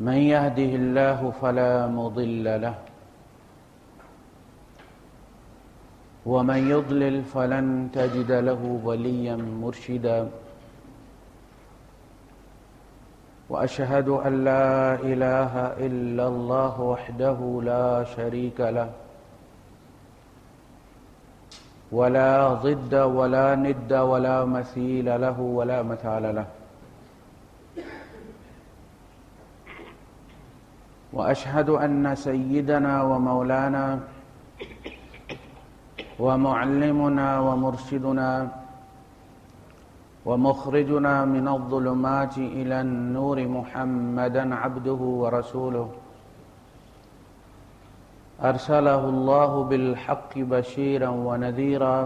من يهده الله فلا مضل له ومن يضلل فلن تجد له وليا مرشدا واشهد ان لا اله الا الله وحده لا شريك له ولا ضد ولا ند ولا مثيل له ولا مثال له واشهد ان سيدنا ومولانا ومعلمنا ومرشدنا ومخرجنا من الظلمات الى النور محمدا عبده ورسوله. ارسله الله بالحق بشيرا ونذيرا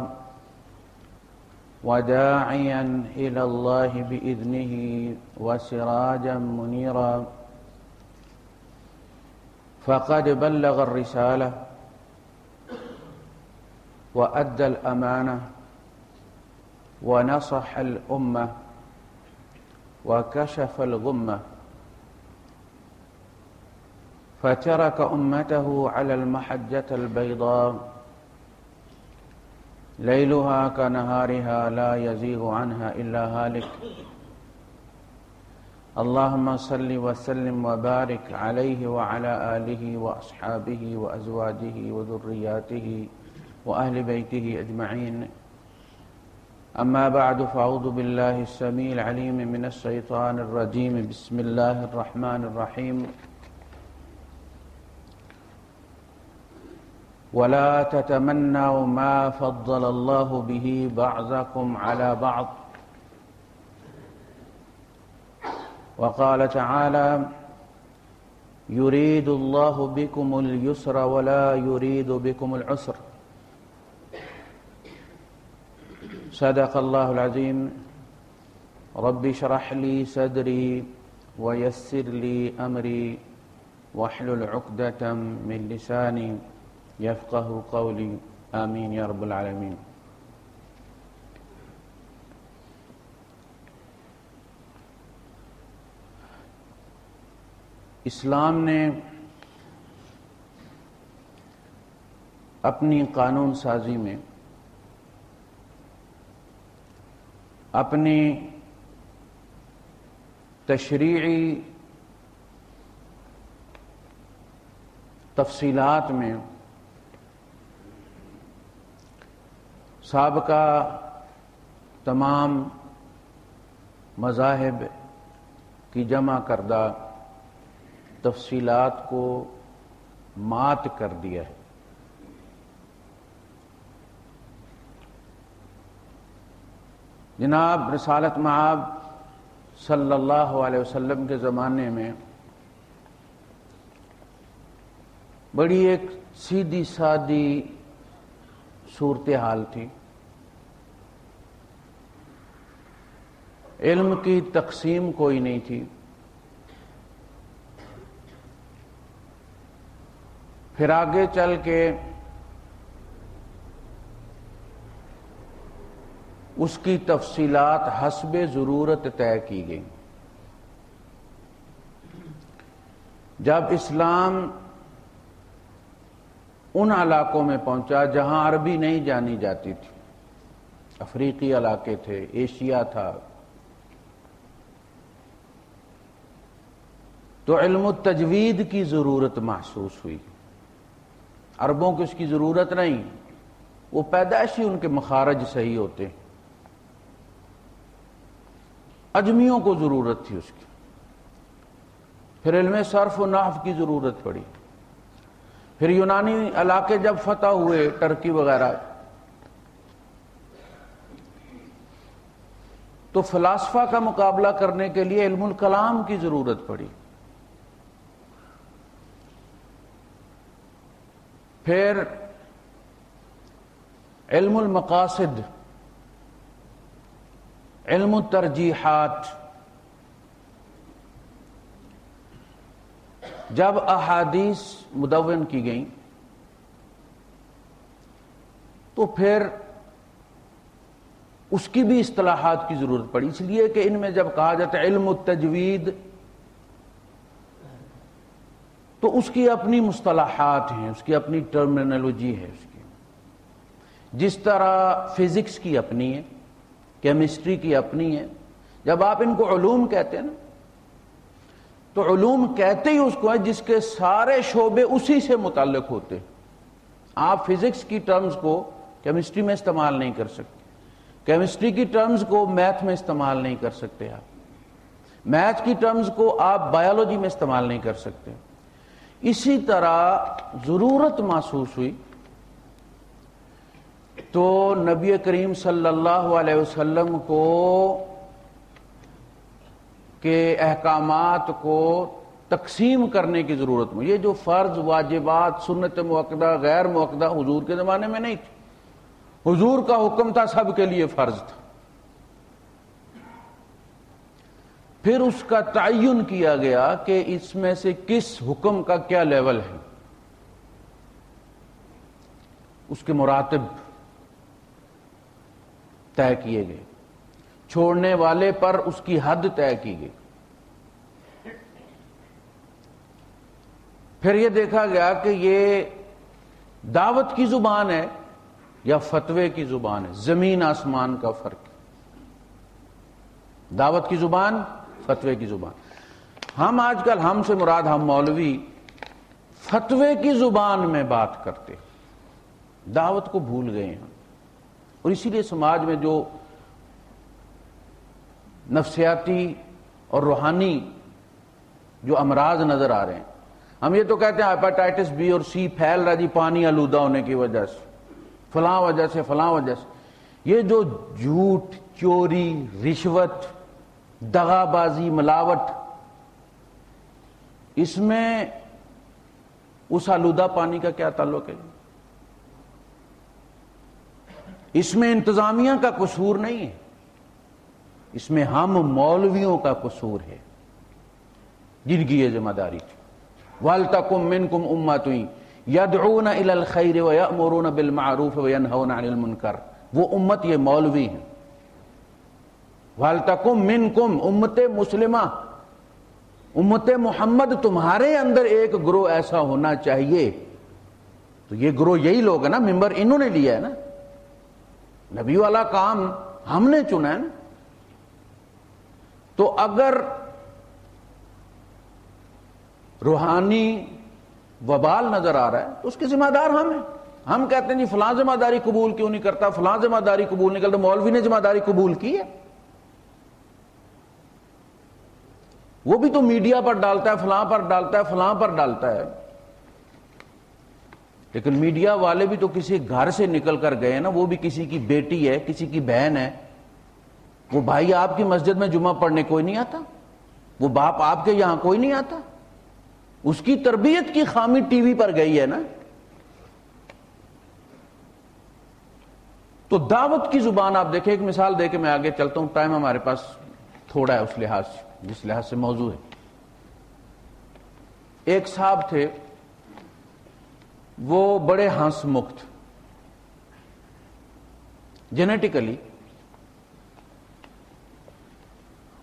وداعيا الى الله باذنه وسراجا منيرا. فقد بلغ الرساله وادى الامانه ونصح الامه وكشف الغمه فترك امته على المحجه البيضاء ليلها كنهارها لا يزيغ عنها الا هالك اللهم صل وسلم وبارك عليه وعلى اله واصحابه وازواجه وذرياته واهل بيته اجمعين اما بعد فاعوذ بالله السميع العليم من الشيطان الرجيم. بسم الله الرحمن الرحيم. ولا تتمنوا ما فضل الله به بعضكم على بعض. وقال تعالى يريد الله بكم اليسر ولا يريد بكم العسر. صدق الله العظيم. رب اشرح لي صدري ويسر لي امري واحلل عقدة من لساني يفقه قولي. آمين يا رب العالمين. اسلام نے اپنی قانون سازی میں اپنی تشریعی تفصیلات میں سابقہ تمام مذاہب کی جمع کردہ تفصیلات کو مات کر دیا۔ ہے جناب رسالت معاب صلی اللہ علیہ وسلم کے زمانے میں بڑی ایک سیدھی سادی صورتحال تھی۔ علم کی تقسیم کوئی نہیں تھی۔ پھر آگے چل کے اس کی تفصیلات حسب ضرورت طے کی گئی جب اسلام ان علاقوں میں پہنچا جہاں عربی نہیں جانی جاتی تھی، افریقی علاقے تھے، ایشیا تھا، تو علم التجوید کی ضرورت محسوس ہوئی۔ عربوں کو اس کی ضرورت نہیں۔ وہ پیدائشی ان کے مخارج صحیح ہوتے اجمیوں کو ضرورت تھی اس کی۔ پھر علم صرف و ناف کی ضرورت پڑی۔ پھر یونانی علاقے جب فتح ہوئے، ٹرکی وغیرہ۔ تو فلاسفہ کا مقابلہ کرنے کے لیے علم الکلام کی ضرورت پڑی۔ پھر علم المقاصد، علم الترجیحات۔ جب احادیث مدون کی گئیں، تو پھر اس کی بھی اصطلاحات کی ضرورت پڑی۔ اس لیے کہ ان میں جب کہا جاتا ہے علم التجوید تو اس کی اپنی مصطلحات ہیں، اس کی اپنی ٹرمینالوجی ہے اس کی۔ جس طرح فزکس کی اپنی ہے کیمسٹری کی اپنی ہے، جب آپ ان کو علوم کہتے ہیں نا، تو علوم کہتے ہی اس کو ہے جس کے سارے شعبے اسی سے متعلق ہوتے آپ فزکس کی ٹرمز کو کیمسٹری میں استعمال نہیں کر سکتے۔ کیمسٹری کی ٹرمز کو میتھ میں استعمال نہیں کر سکتے آپ۔ میتھ کی ٹرمز کو آپ بایولوجی میں استعمال نہیں کر سکتے۔ اسی طرح ضرورت محسوس ہوئی تو نبی کریم صلی اللہ علیہ وسلم کو کے احکامات کو تقسیم کرنے کی ضرورت میں یہ جو فرض، واجبات، سنت موقع غیر موقع حضور کے زمانے میں نہیں تھی۔ حضور کا حکم تھا سب کے لیے فرض تھا۔ پھر اس کا تعین کیا گیا کہ اس میں سے کس حکم کا کیا لیول ہے۔ اس کے مراتب طے کیے گئے۔ چھوڑنے والے پر اس کی حد طے کی گئی۔ پھر یہ دیکھا گیا کہ یہ دعوت کی زبان ہے یا فتوے کی زبان ہے۔ زمین آسمان کا فرق۔ دعوت کی زبان فتوے کی زبان۔ ہم آج کل ہم سے مراد ہم مولوی فتوے کی زبان میں بات کرتے دعوت کو بھول گئے ہیں اور اسی لیے سماج میں جو نفسیاتی اور روحانی جو امراض نظر آ رہے ہیں، ہم یہ تو کہتے ہیں ہیپاٹائٹس بی اور سی پھیل رہا جی پانی آلودہ ہونے کی وجہ سے۔ فلاں وجہ سے، فلاں وجہ سے۔ یہ جو جھوٹ، چوری، رشوت دغا بازی ملاوٹ۔ اس میں اس آلودہ پانی کا کیا تعلق ہے؟ اس میں انتظامیہ کا قصور نہیں ہے۔ اس میں ہم مولویوں کا قصور ہے۔ جن کی یہ ذمہ داری والتا کم من کم اما یدعون الى الخیر ویأمرون بالمعروف وینہون عن المنکر وہ امت یہ مولوی ہیں۔ والتکم منکم امت مسلمہ امت محمد، تمہارے اندر ایک گروہ ایسا ہونا چاہیے۔ تو یہ گروہ یہی لوگ ہیں نا، ممبر انہوں نے لیا ہے نا۔ نبی والا کام ہم نے چنا ہے نا۔ تو اگر روحانی وبال نظر آ رہا ہے، تو اس کے ذمہ دار ہم ہیں۔ ہم کہتے ہیں جی فلاں ذمہ داری قبول کیوں نہیں کرتا؟ فلاں ذمہ داری قبول نہیں کرتا، مولوی نے ذمہ داری قبول کی ہے۔ وہ بھی تو میڈیا پر ڈالتا ہے، فلاں پر ڈالتا ہے، فلاں پر ڈالتا ہے۔ لیکن میڈیا والے بھی تو کسی گھر سے نکل کر گئے نا، وہ بھی کسی کی بیٹی ہے، کسی کی بہن ہے۔ وہ بھائی آپ کی مسجد میں جمعہ پڑھنے کوئی نہیں آتا؟ وہ باپ آپ کے یہاں کوئی نہیں آتا؟ اس کی تربیت کی خامی ٹی وی پر گئی ہے نا۔ تو دعوت کی زبان آپ دیکھیں، ایک مثال دے کے میں آگے چلتا ہوں۔ ٹائم ہمارے پاس تھوڑا ہے اس لحاظ سے۔ جس لحاظ سے موضوع ہے۔ ایک صاحب تھے، وہ بڑے ہنس مکت۔ جینیٹیکلی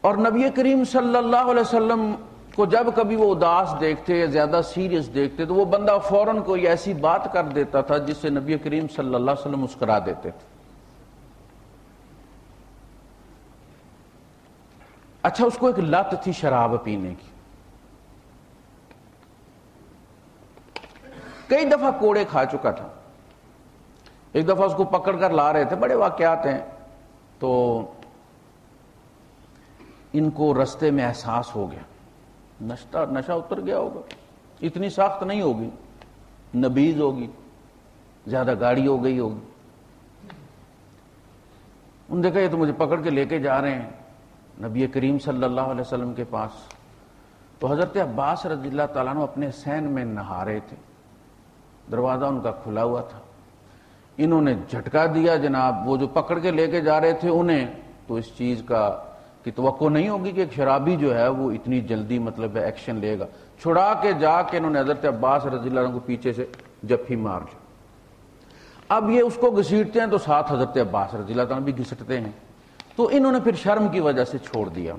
اور نبی کریم صلی اللہ علیہ وسلم کو جب کبھی وہ اداس دیکھتے یا زیادہ سیریس دیکھتے تو وہ بندہ فوراً کوئی ایسی بات کر دیتا تھا جس سے نبی کریم صلی اللہ علیہ وسلم مسکرا دیتے۔ تھے اچھا اس کو ایک لت تھی شراب پینے کی۔ کئی دفعہ کوڑے کھا چکا تھا۔ ایک دفعہ اس کو پکڑ کر لا رہے تھے، بڑے واقعات ہیں۔ تو ان کو رستے میں احساس ہو گیا۔ نشہ نشہ اتر گیا ہوگا۔ اتنی ساخت نہیں ہوگی۔ نبیز ہوگی۔ زیادہ گاڑی ہو گئی ہوگی۔ ان دیکھا، یہ تو مجھے پکڑ کے لے کے جا رہے ہیں۔ نبی کریم صلی اللہ علیہ وسلم کے پاس تو حضرت عباس رضی اللہ تعالیٰ نے اپنے سین میں نہا رہے تھے۔ دروازہ ان کا کھلا ہوا تھا۔ انہوں نے جھٹکا دیا جناب، وہ جو پکڑ کے لے کے جا رہے تھے انہیں، تو اس چیز کا کہ توقع نہیں ہوگی کہ ایک شرابی جو ہے وہ اتنی جلدی مطلب ایکشن لے گا۔ چھڑا کے جا کے انہوں نے حضرت عباس رضی اللہ عنہ کو پیچھے سے جفی مار دیا اب یہ اس کو گھسیٹتے ہیں تو ساتھ حضرت عباس رضی اللہ تعالیٰ بھی گھسٹتے ہیں۔ تو انہوں نے پھر شرم کی وجہ سے چھوڑ دیا۔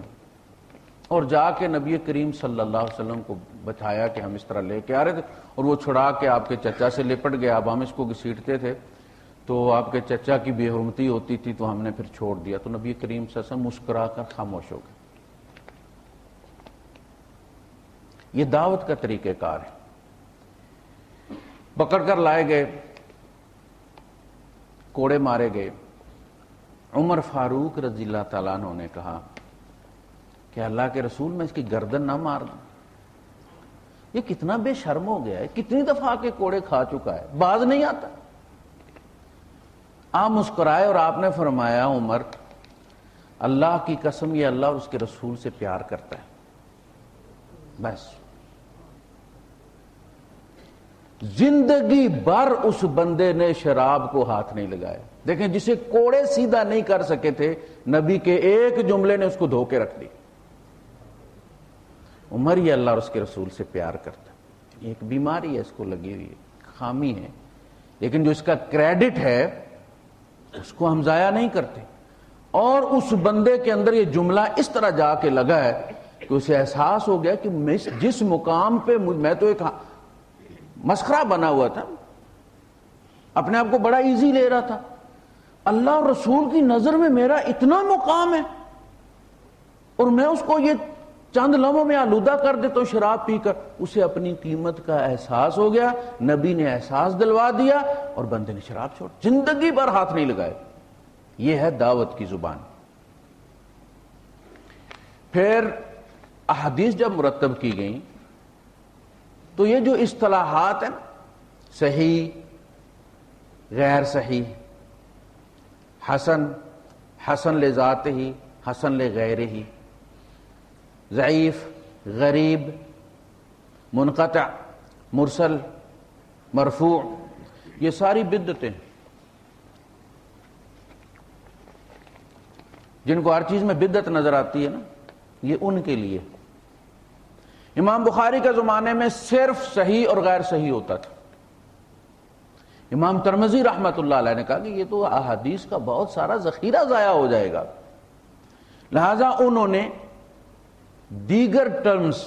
اور جا کے نبی کریم صلی اللہ علیہ وسلم کو بتایا کہ ہم اس طرح لے کے آ رہے تھے اور وہ چھڑا کے آپ کے چچا سے لپٹ گیا اب ہم اس کو گھسیٹتے تھے۔ تو آپ کے چچا کی بے حرمتی ہوتی تھی تو ہم نے پھر چھوڑ دیا۔ تو نبی کریم صلی اللہ علیہ وسلم مسکرا کر خاموش ہو گئے۔ یہ دعوت کا طریقہ کار ہے۔ پکڑ کر لائے گئے، کوڑے مارے گئے۔ عمر فاروق رضی اللہ تعالیٰ نے کہا کہ اللہ کے رسول میں اس کی گردن نہ مار دوں۔ یہ کتنا بے شرم ہو گیا ہے، کتنی دفعہ کے کوڑے کھا چکا ہے، باز نہیں آتا۔ آپ مسکرائے اور آپ نے فرمایا، عمر، اللہ کی قسم یہ اللہ اور اس کے رسول سے پیار کرتا ہے۔ بس۔ زندگی بھر اس بندے نے شراب کو ہاتھ نہیں لگایا۔ دیکھیں جسے کوڑے سیدھا نہیں کر سکے تھے، نبی کے ایک جملے نے اس کو دھو کے رکھ دی۔ عمر یہ اللہ اور اس کے رسول سے پیار کرتا ایک بیماری ہے، اس کو لگی ہوئی خامی ہے۔ لیکن جو اس کا کریڈٹ ہے، اس کو ہم ضائع نہیں کرتے۔ اور اس بندے کے اندر یہ جملہ اس طرح جا کے لگا ہے کہ اسے احساس ہو گیا کہ جس مقام پہ میں تو ایک ہاں- مسخرہ بنا ہوا تھا۔ اپنے آپ کو بڑا ایزی لے رہا تھا۔ اللہ اور رسول کی نظر میں میرا اتنا مقام ہے اور میں اس کو یہ چند لمحوں میں آلودہ کر دیتا ہوں، شراب پی کر، اسے اپنی قیمت کا احساس ہو گیا، نبی نے احساس دلوا دیا اور بندے نے شراب چھوڑ، زندگی بھر ہاتھ نہیں لگائے۔ یہ ہے دعوت کی زبان۔ پھر احادیث جب مرتب کی گئیں، تو یہ جو اصطلاحات ہیں، صحیح، غیر صحیح حسن حسن لے ذات ہی، حسن لے غیر ہی۔ ضعیف، غریب، منقطع، مرسل، مرفوع، یہ ساری بدتیں جن کو ہر چیز میں بدت نظر آتی ہے نا، یہ ان کے لیے۔ امام بخاری کے زمانے میں صرف صحیح اور غیر صحیح ہوتا تھا۔ امام ترمزی رحمت اللہ علیہ نے کہا کہ یہ تو احادیث کا بہت سارا ذخیرہ ضائع ہو جائے گا۔ لہذا انہوں نے دیگر ٹرمز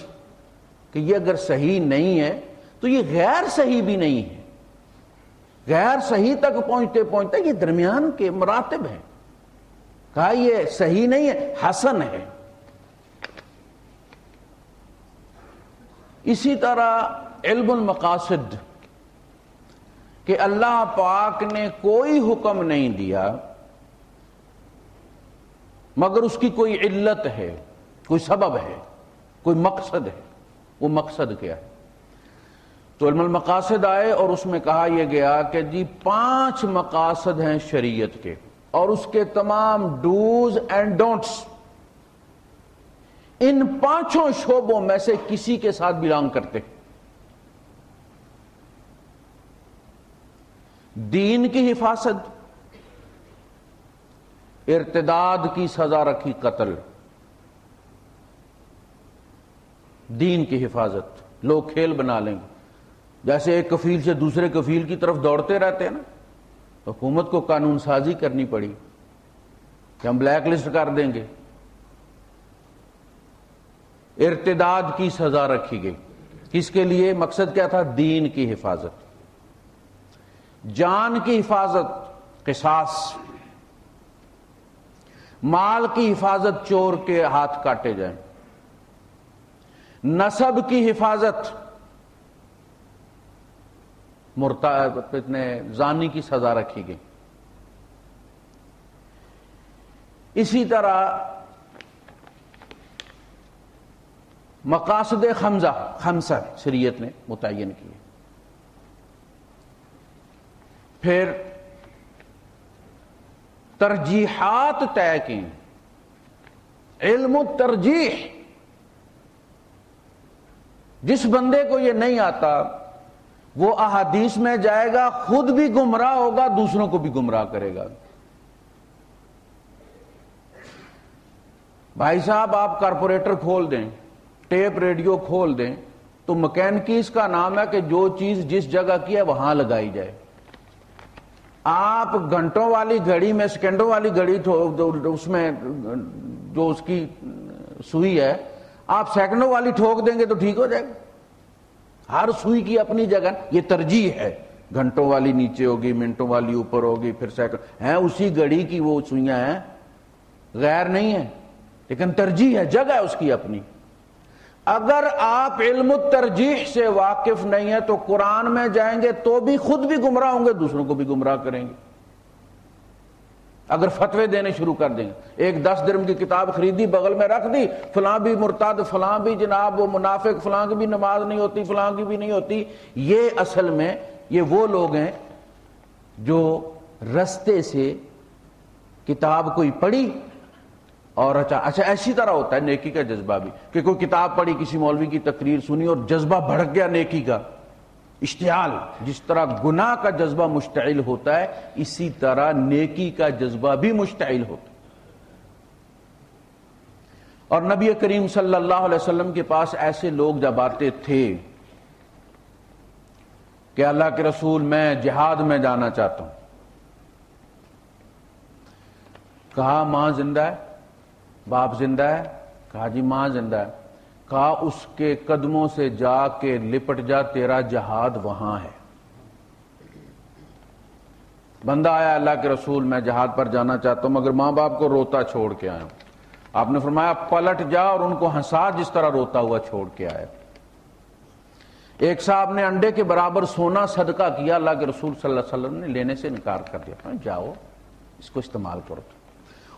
کہ یہ اگر صحیح نہیں ہے تو یہ غیر صحیح بھی نہیں ہے۔ غیر صحیح تک پہنچتے پہنچتے یہ درمیان کے مراتب ہیں۔ کہا یہ صحیح نہیں ہے، حسن ہے۔ اسی طرح علم المقاصد کہ اللہ پاک نے کوئی حکم نہیں دیا، مگر اس کی کوئی علت ہے، کوئی سبب ہے، کوئی مقصد ہے۔ وہ مقصد کیا ہے؟ تو علم المقاصد آئے اور اس میں کہا یہ گیا کہ جی پانچ مقاصد ہیں شریعت کے، اور اس کے تمام ڈوز اینڈ ڈونٹس ان پانچوں شعبوں میں سے کسی کے ساتھ بلانگ کرتے ہیں۔ دین کی حفاظت، ارتداد کی سزا رکھی قتل، دین کی حفاظت، لوگ کھیل بنا لیں۔ گے جیسے ایک کفیل سے دوسرے کفیل کی طرف دوڑتے رہتے ہیں نا، حکومت کو قانون سازی کرنی پڑی، کہ ہم بلیک لسٹ کر دیں گے۔ ارتداد کی سزا رکھی گئی۔ کس کے لیے؟ مقصد کیا تھا؟ دین کی حفاظت۔ جان کی حفاظت قصاص، مال کی حفاظت چور کے ہاتھ کاٹے جائیں، نصب کی حفاظت، مرتا زانی کی سزا رکھی گئی۔ اسی طرح مقاصد خمزہ، خمسہ شریعت نے متعین کیے۔ پھر ترجیحات طے کی علم ترجیح جس بندے کو یہ نہیں آتا، وہ احادیث میں جائے گا، خود بھی گمراہ ہوگا، دوسروں کو بھی گمراہ کرے گا۔ بھائی صاحب، آپ کارپوریٹر کھول دیں، ٹیپ ریڈیو کھول دیں، تو مکینکیز کا نام ہے کہ جو چیز جس جگہ کی ہے، وہاں لگائی جائے۔ آپ گھنٹوں والی گھڑی میں، سیکنڈوں والی گھڑی اس میں جو اس کی سوئی ہے، آپ سیکنڈوں والی ٹھوک دیں گے تو ٹھیک ہو جائے گا۔ ہر سوئی کی اپنی جگہ، یہ ترجیح ہے۔ گھنٹوں والی نیچے ہوگی، منٹوں والی اوپر ہوگی، پھر سیکنڈ۔ ہیں اسی گھڑی کی وہ سوئیاں ہیں۔ غیر نہیں ہے لیکن ترجیح ہے، جگہ ہے اس کی اپنی۔ اگر آپ علم ترجیح سے واقف نہیں ہے تو قرآن میں جائیں گے تو بھی خود بھی گمراہ ہوں گے، دوسروں کو بھی گمراہ کریں گے۔ اگر فتوے دینے شروع کر دیں، ایک دس درم کی کتاب خریدی، بغل میں رکھ دی، فلاں بھی مرتاد فلاں بھی جناب وہ منافق، فلاں کی بھی نماز نہیں ہوتی، فلاں کی بھی نہیں ہوتی۔ یہ اصل میں یہ وہ لوگ ہیں جو رستے سے کتاب کوئی پڑھی اور اچھا اچھا ایسی طرح ہوتا ہے نیکی کا جذبہ بھی کہ کوئی کتاب پڑھی، کسی مولوی کی تقریر سنی اور جذبہ بھڑک گیا نیکی کا۔ اشتعال، جس طرح گناہ کا جذبہ مشتعل ہوتا ہے، اسی طرح نیکی کا جذبہ بھی مشتعل ہوتا ہے۔ اور نبی کریم صلی اللہ علیہ وسلم کے پاس ایسے لوگ جب آتے تھے کہ اللہ کے رسول میں جہاد میں جانا چاہتا ہوں۔ کہا، ماں زندہ ہے؟ باپ زندہ ہے، کہا جی ماں زندہ ہے۔ کہا اس کے قدموں سے جا کے لپٹ جا، تیرا جہاد وہاں ہے۔ بندہ آیا اللہ کے رسول، میں جہاد پر جانا چاہتا ہوں، مگر ماں باپ کو روتا چھوڑ کے آیا ہوں۔ آپ نے فرمایا، پلٹ جا اور ان کو ہنسا، جس طرح روتا ہوا چھوڑ کے آیا۔ ایک صاحب نے انڈے کے برابر سونا صدقہ کیا، اللہ کے رسول صلی اللہ علیہ وسلم نے لینے سے انکار کر دیا۔ جاؤ، اس کو استعمال کرو۔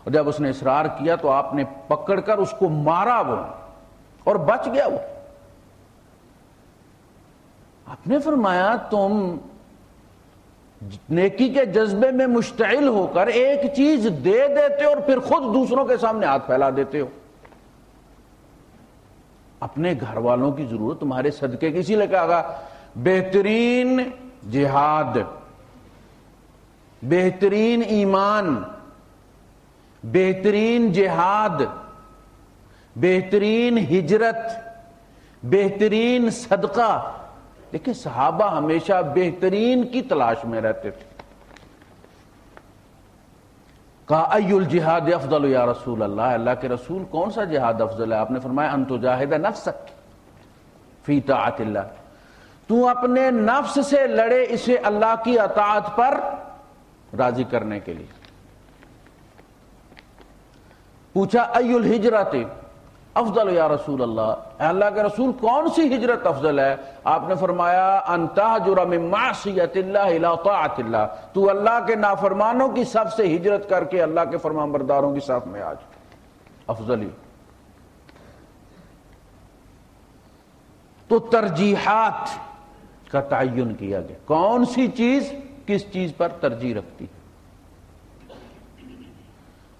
اور جب اس نے اصرار کیا تو آپ نے پکڑ کر اس کو مارا وہ، اور بچ گیا وہ۔ آپ نے فرمایا، تم نیکی کے جذبے میں مشتعل ہو کر ایک چیز دے دیتے ہو اور پھر خود دوسروں کے سامنے ہاتھ پھیلا دیتے ہو۔ اپنے گھر والوں کی ضرورت تمہارے صدقے کسی لیے کہا گا بہترین جہاد، بہترین ایمان بہترین جہاد، بہترین ہجرت، بہترین صدقہ۔ دیکھیں صحابہ ہمیشہ بہترین کی تلاش میں رہتے تھے۔ کہا ای الجہاد افضل یا رسول اللہ؟ اللہ کے رسول، کون سا جہاد افضل ہے؟ آپ نے فرمایا، انتو جاہد نفسک فی طاعت اللہ. تو اپنے نفس سے لڑے اسے اللہ کی اطاعت پر راضی کرنے کے لیے۔ پوچھا ای الحجرت افضل یا رسول اللہ؟ اے اللہ کے رسول، کون سی ہجرت افضل ہے؟ آپ نے فرمایا من معصیت اللہ طاعت اللہ. تو اللہ کے نافرمانوں کی سب سے ہجرت کر کے اللہ کے فرمان برداروں کی صف میں آج۔ افضل۔ تو ترجیحات کا تعین کیا گیا۔ کون سی چیز کس چیز پر ترجیح رکھتی؟ ہے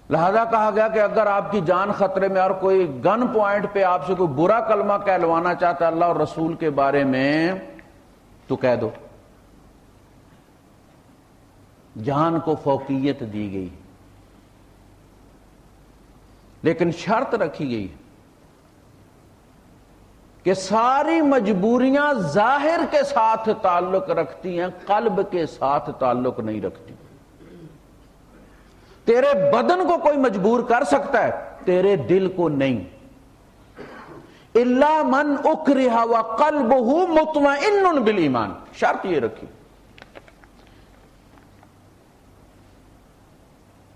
لہذا کہا گیا کہ اگر آپ کی جان خطرے میں اور کوئی گن پوائنٹ پہ آپ سے کوئی برا کلمہ کہلوانا چاہتا اللہ اور رسول کے بارے میں، تو کہہ دو۔ جان کو فوقیت دی گئی۔ لیکن شرط رکھی گئی کہ ساری مجبوریاں ظاہر کے ساتھ تعلق رکھتی ہیں، قلب کے ساتھ تعلق نہیں رکھتی۔ تیرے بدن کو کوئی مجبور کر سکتا ہے، تیرے دل کو نہیں۔ اللہ من اک رہا و قلب مطمئن بل ایمان شرط یہ رکھی۔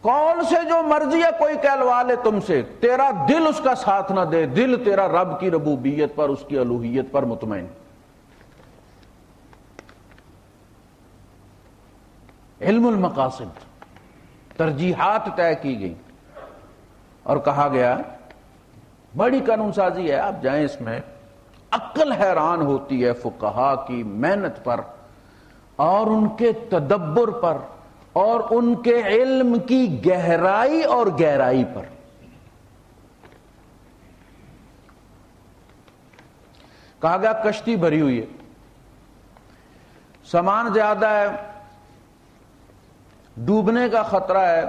کون سے جو مرضی ہے، کوئی کہلوا لے تم سے۔ تیرا دل اس کا ساتھ نہ دے۔ دل تیرا رب کی ربوبیت پر، اس کی الوحیت پر مطمئن۔ علم المقاصد۔ ترجیحات طے کی گئی اور کہا گیا، بڑی قانون سازی ہے، آپ جائیں اس میں۔ عقل حیران ہوتی ہے فقہا کی محنت پر، اور ان کے تدبر پر، اور ان کے علم کی گہرائی اور گہرائی پر۔ کہا گیا، کشتی بھری ہوئی ہے۔ سامان زیادہ ہے ڈوبنے کا خطرہ ہے،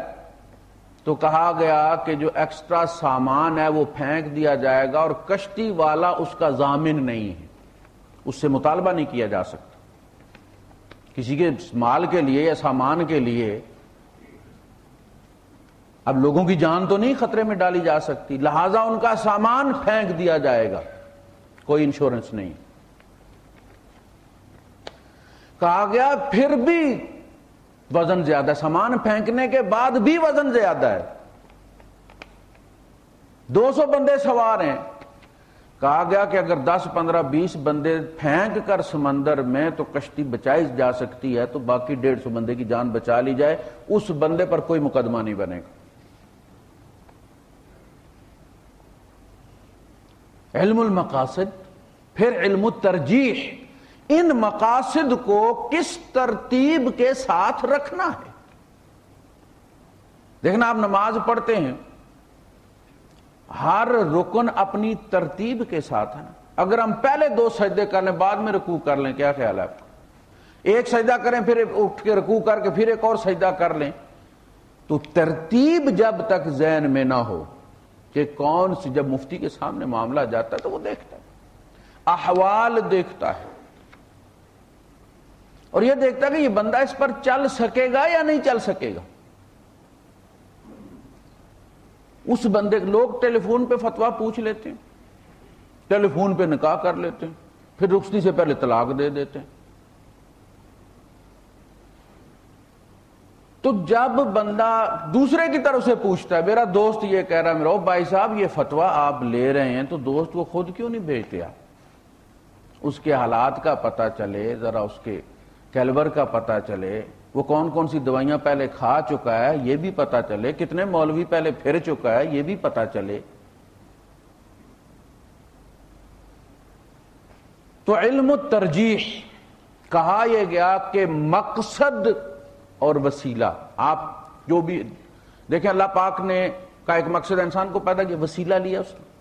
تو کہا گیا کہ جو ایکسٹرا سامان ہے وہ پھینک دیا جائے گا اور کشتی والا اس کا ضامن نہیں ہے۔ اس سے مطالبہ نہیں کیا جا سکتا۔ کسی کے مال کے لیے یا سامان کے لیے اب لوگوں کی جان تو نہیں خطرے میں ڈالی جا سکتی۔ لہذا ان کا سامان پھینک دیا جائے گا۔ کوئی انشورنس نہیں۔ کہا گیا، پھر بھی وزن زیادہ سامان پھینکنے کے بعد بھی وزن زیادہ ہے۔ دو سو بندے سوار ہیں۔ کہا گیا کہ اگر دس، پندرہ، بیس بندے پھینک کر سمندر میں تو کشتی بچائی جا سکتی ہے، تو باقی ڈیڑھ سو بندے کی جان بچا لی جائے۔ اس بندے پر کوئی مقدمہ نہیں بنے گا۔ علم المقاصد، پھر علم الترجیح۔ ان مقاصد کو کس ترتیب کے ساتھ رکھنا ہے؟ دیکھنا آپ نماز پڑھتے ہیں، ہر رکن اپنی ترتیب کے ساتھ ہے اگر ہم پہلے دو سجدے کر لیں، بعد میں رکوع کر لیں، کیا خیال ہے آپ کا؟ ایک سجدہ کریں، پھر اٹھ کے رکوع کر کے پھر ایک اور سجدہ کر لیں۔ تو ترتیب جب تک ذہن میں نہ ہو کہ کون سی، جب مفتی کے سامنے معاملہ جاتا ہے تو وہ دیکھتا ہے۔ احوال دیکھتا ہے۔ اور یہ دیکھتا کہ یہ بندہ اس پر چل سکے گا یا نہیں چل سکے گا؟ اس بندے لوگ ٹیلی فون پہ فتوا پوچھ لیتے ہیں ٹیلی فون پہ نکاح کر لیتے ہیں، پھر رخصتی سے پہلے طلاق دے دیتے ہیں۔ تو جب بندہ دوسرے کی طرف سے پوچھتا ہے، میرا دوست یہ کہہ رہا ہے، میرا بھائی صاحب، یہ فتوا آپ لے رہے ہیں تو دوست کو خود کیوں نہیں بھیجتے آپ؟ اس کے حالات کا پتہ چلے، ذرا اس کے کیلبر کا پتہ چلے، وہ کون کون سی دوائیاں پہلے کھا چکا ہے، یہ بھی پتا چلے، کتنے مولوی پہلے پھر چکا ہے، یہ بھی پتا چلے۔ تو علم ترجیح کہا یہ گیا کہ مقصد اور وسیلہ، آپ جو بھی، دیکھیں اللہ پاک نے کا ایک مقصد انسان کو پیدا کیا، وسیلہ لیا اس نے۔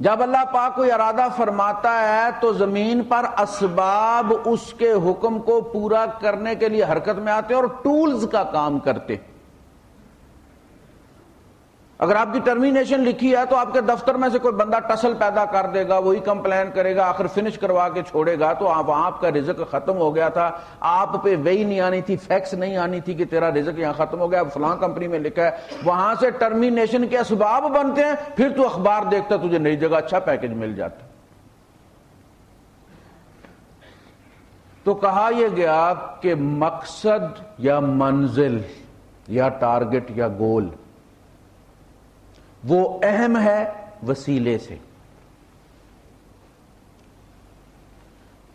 جب اللہ پاک کوئی ارادہ فرماتا ہے تو زمین پر اسباب اس کے حکم کو پورا کرنے کے لیے حرکت میں آتے اور ٹولز کا کام کرتے اگر آپ کی ٹرمینیشن لکھی ہے تو آپ کے دفتر میں سے کوئی بندہ ٹسل پیدا کر دے گا، وہی کمپلین کرے گا، آخر فنش کروا کے چھوڑے گا، تو آپ آپ کا رزق ختم ہو گیا تھا۔ آپ پہ وہی نہیں آنی تھی فیکس نہیں آنی تھی کہ تیرا رزق یہاں ختم ہو گیا۔ فلاں کمپنی میں لکھا ہے، وہاں سے ٹرمینیشن کے اسباب بنتے ہیں، پھر تو اخبار دیکھتا تجھے نئی جگہ اچھا پیکج مل جاتا تو کہا یہ گیا کہ مقصد یا منزل یا ٹارگٹ یا گول وہ اہم ہے وسیلے سے۔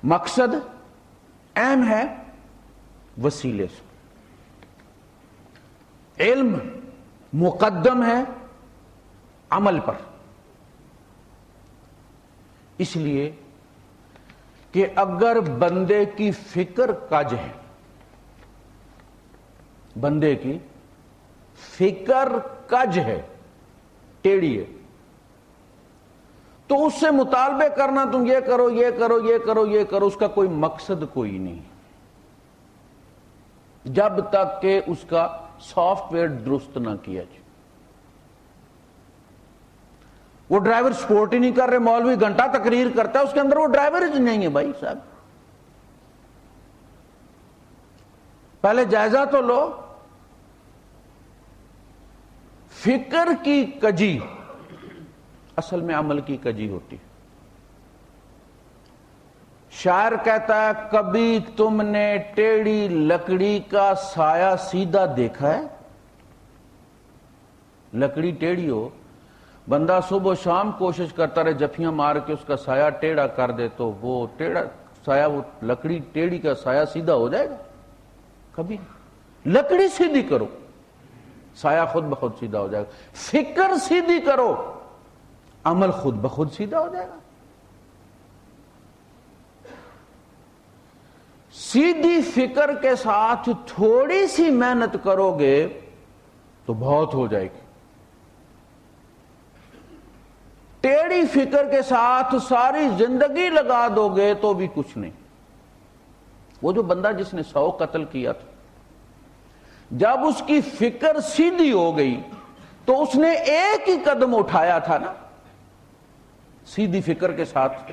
مقصد اہم ہے وسیلے سے۔ علم مقدم ہے عمل پر۔ اس لیے کہ اگر بندے کی فکر کج ہے، بندے کی فکر کج ہے ٹیڑھی ہے۔ تو اس سے مطالبے کرنا تم یہ کرو یہ کرو یہ کرو یہ کرو، اس کا کوئی مقصد کوئی نہیں۔ جب تک کہ اس کا سافٹ ویئر درست نہ کیا جائے۔ وہ ڈرائیور سپورٹ ہی نہیں کر رہے، مولوی گھنٹہ تقریر کرتا ہے، اس کے اندر وہ ڈرائیور ہی نہیں ہے بھائی صاحب۔ پہلے جائزہ تو لو۔ فکر کی کجی، اصل میں عمل کی کجی ہوتی۔ شاعر کہتا ہے، کبھی تم نے ٹیڑی لکڑی کا سایہ سیدھا دیکھا ہے؟ لکڑی ٹیڑھی ہو، بندہ صبح و شام کوشش کرتا رہے جفیاں مار کے اس کا سایہ ٹیڑھا کر دے تو وہ ٹیڑھا سایہ، وہ لکڑی ٹیڑھی کا سایہ سیدھا ہو جائے گا۔ کبھی لکڑی سیدھی کرو۔ سایہ خود بخود سیدھا ہو جائے گا۔ فکر سیدھی کرو، عمل خود بخود سیدھا ہو جائے گا۔ سیدھی فکر کے ساتھ تھوڑی سی محنت کرو گے تو بہت ہو جائے گی۔ ٹیڑھی فکر کے ساتھ ساری زندگی لگا دو گے تو بھی کچھ نہیں۔ وہ جو بندہ جس نے سو قتل کیا تھا جب اس کی فکر سیدھی ہو گئی تو اس نے ایک ہی قدم اٹھایا تھا نا، سیدھی فکر کے ساتھ،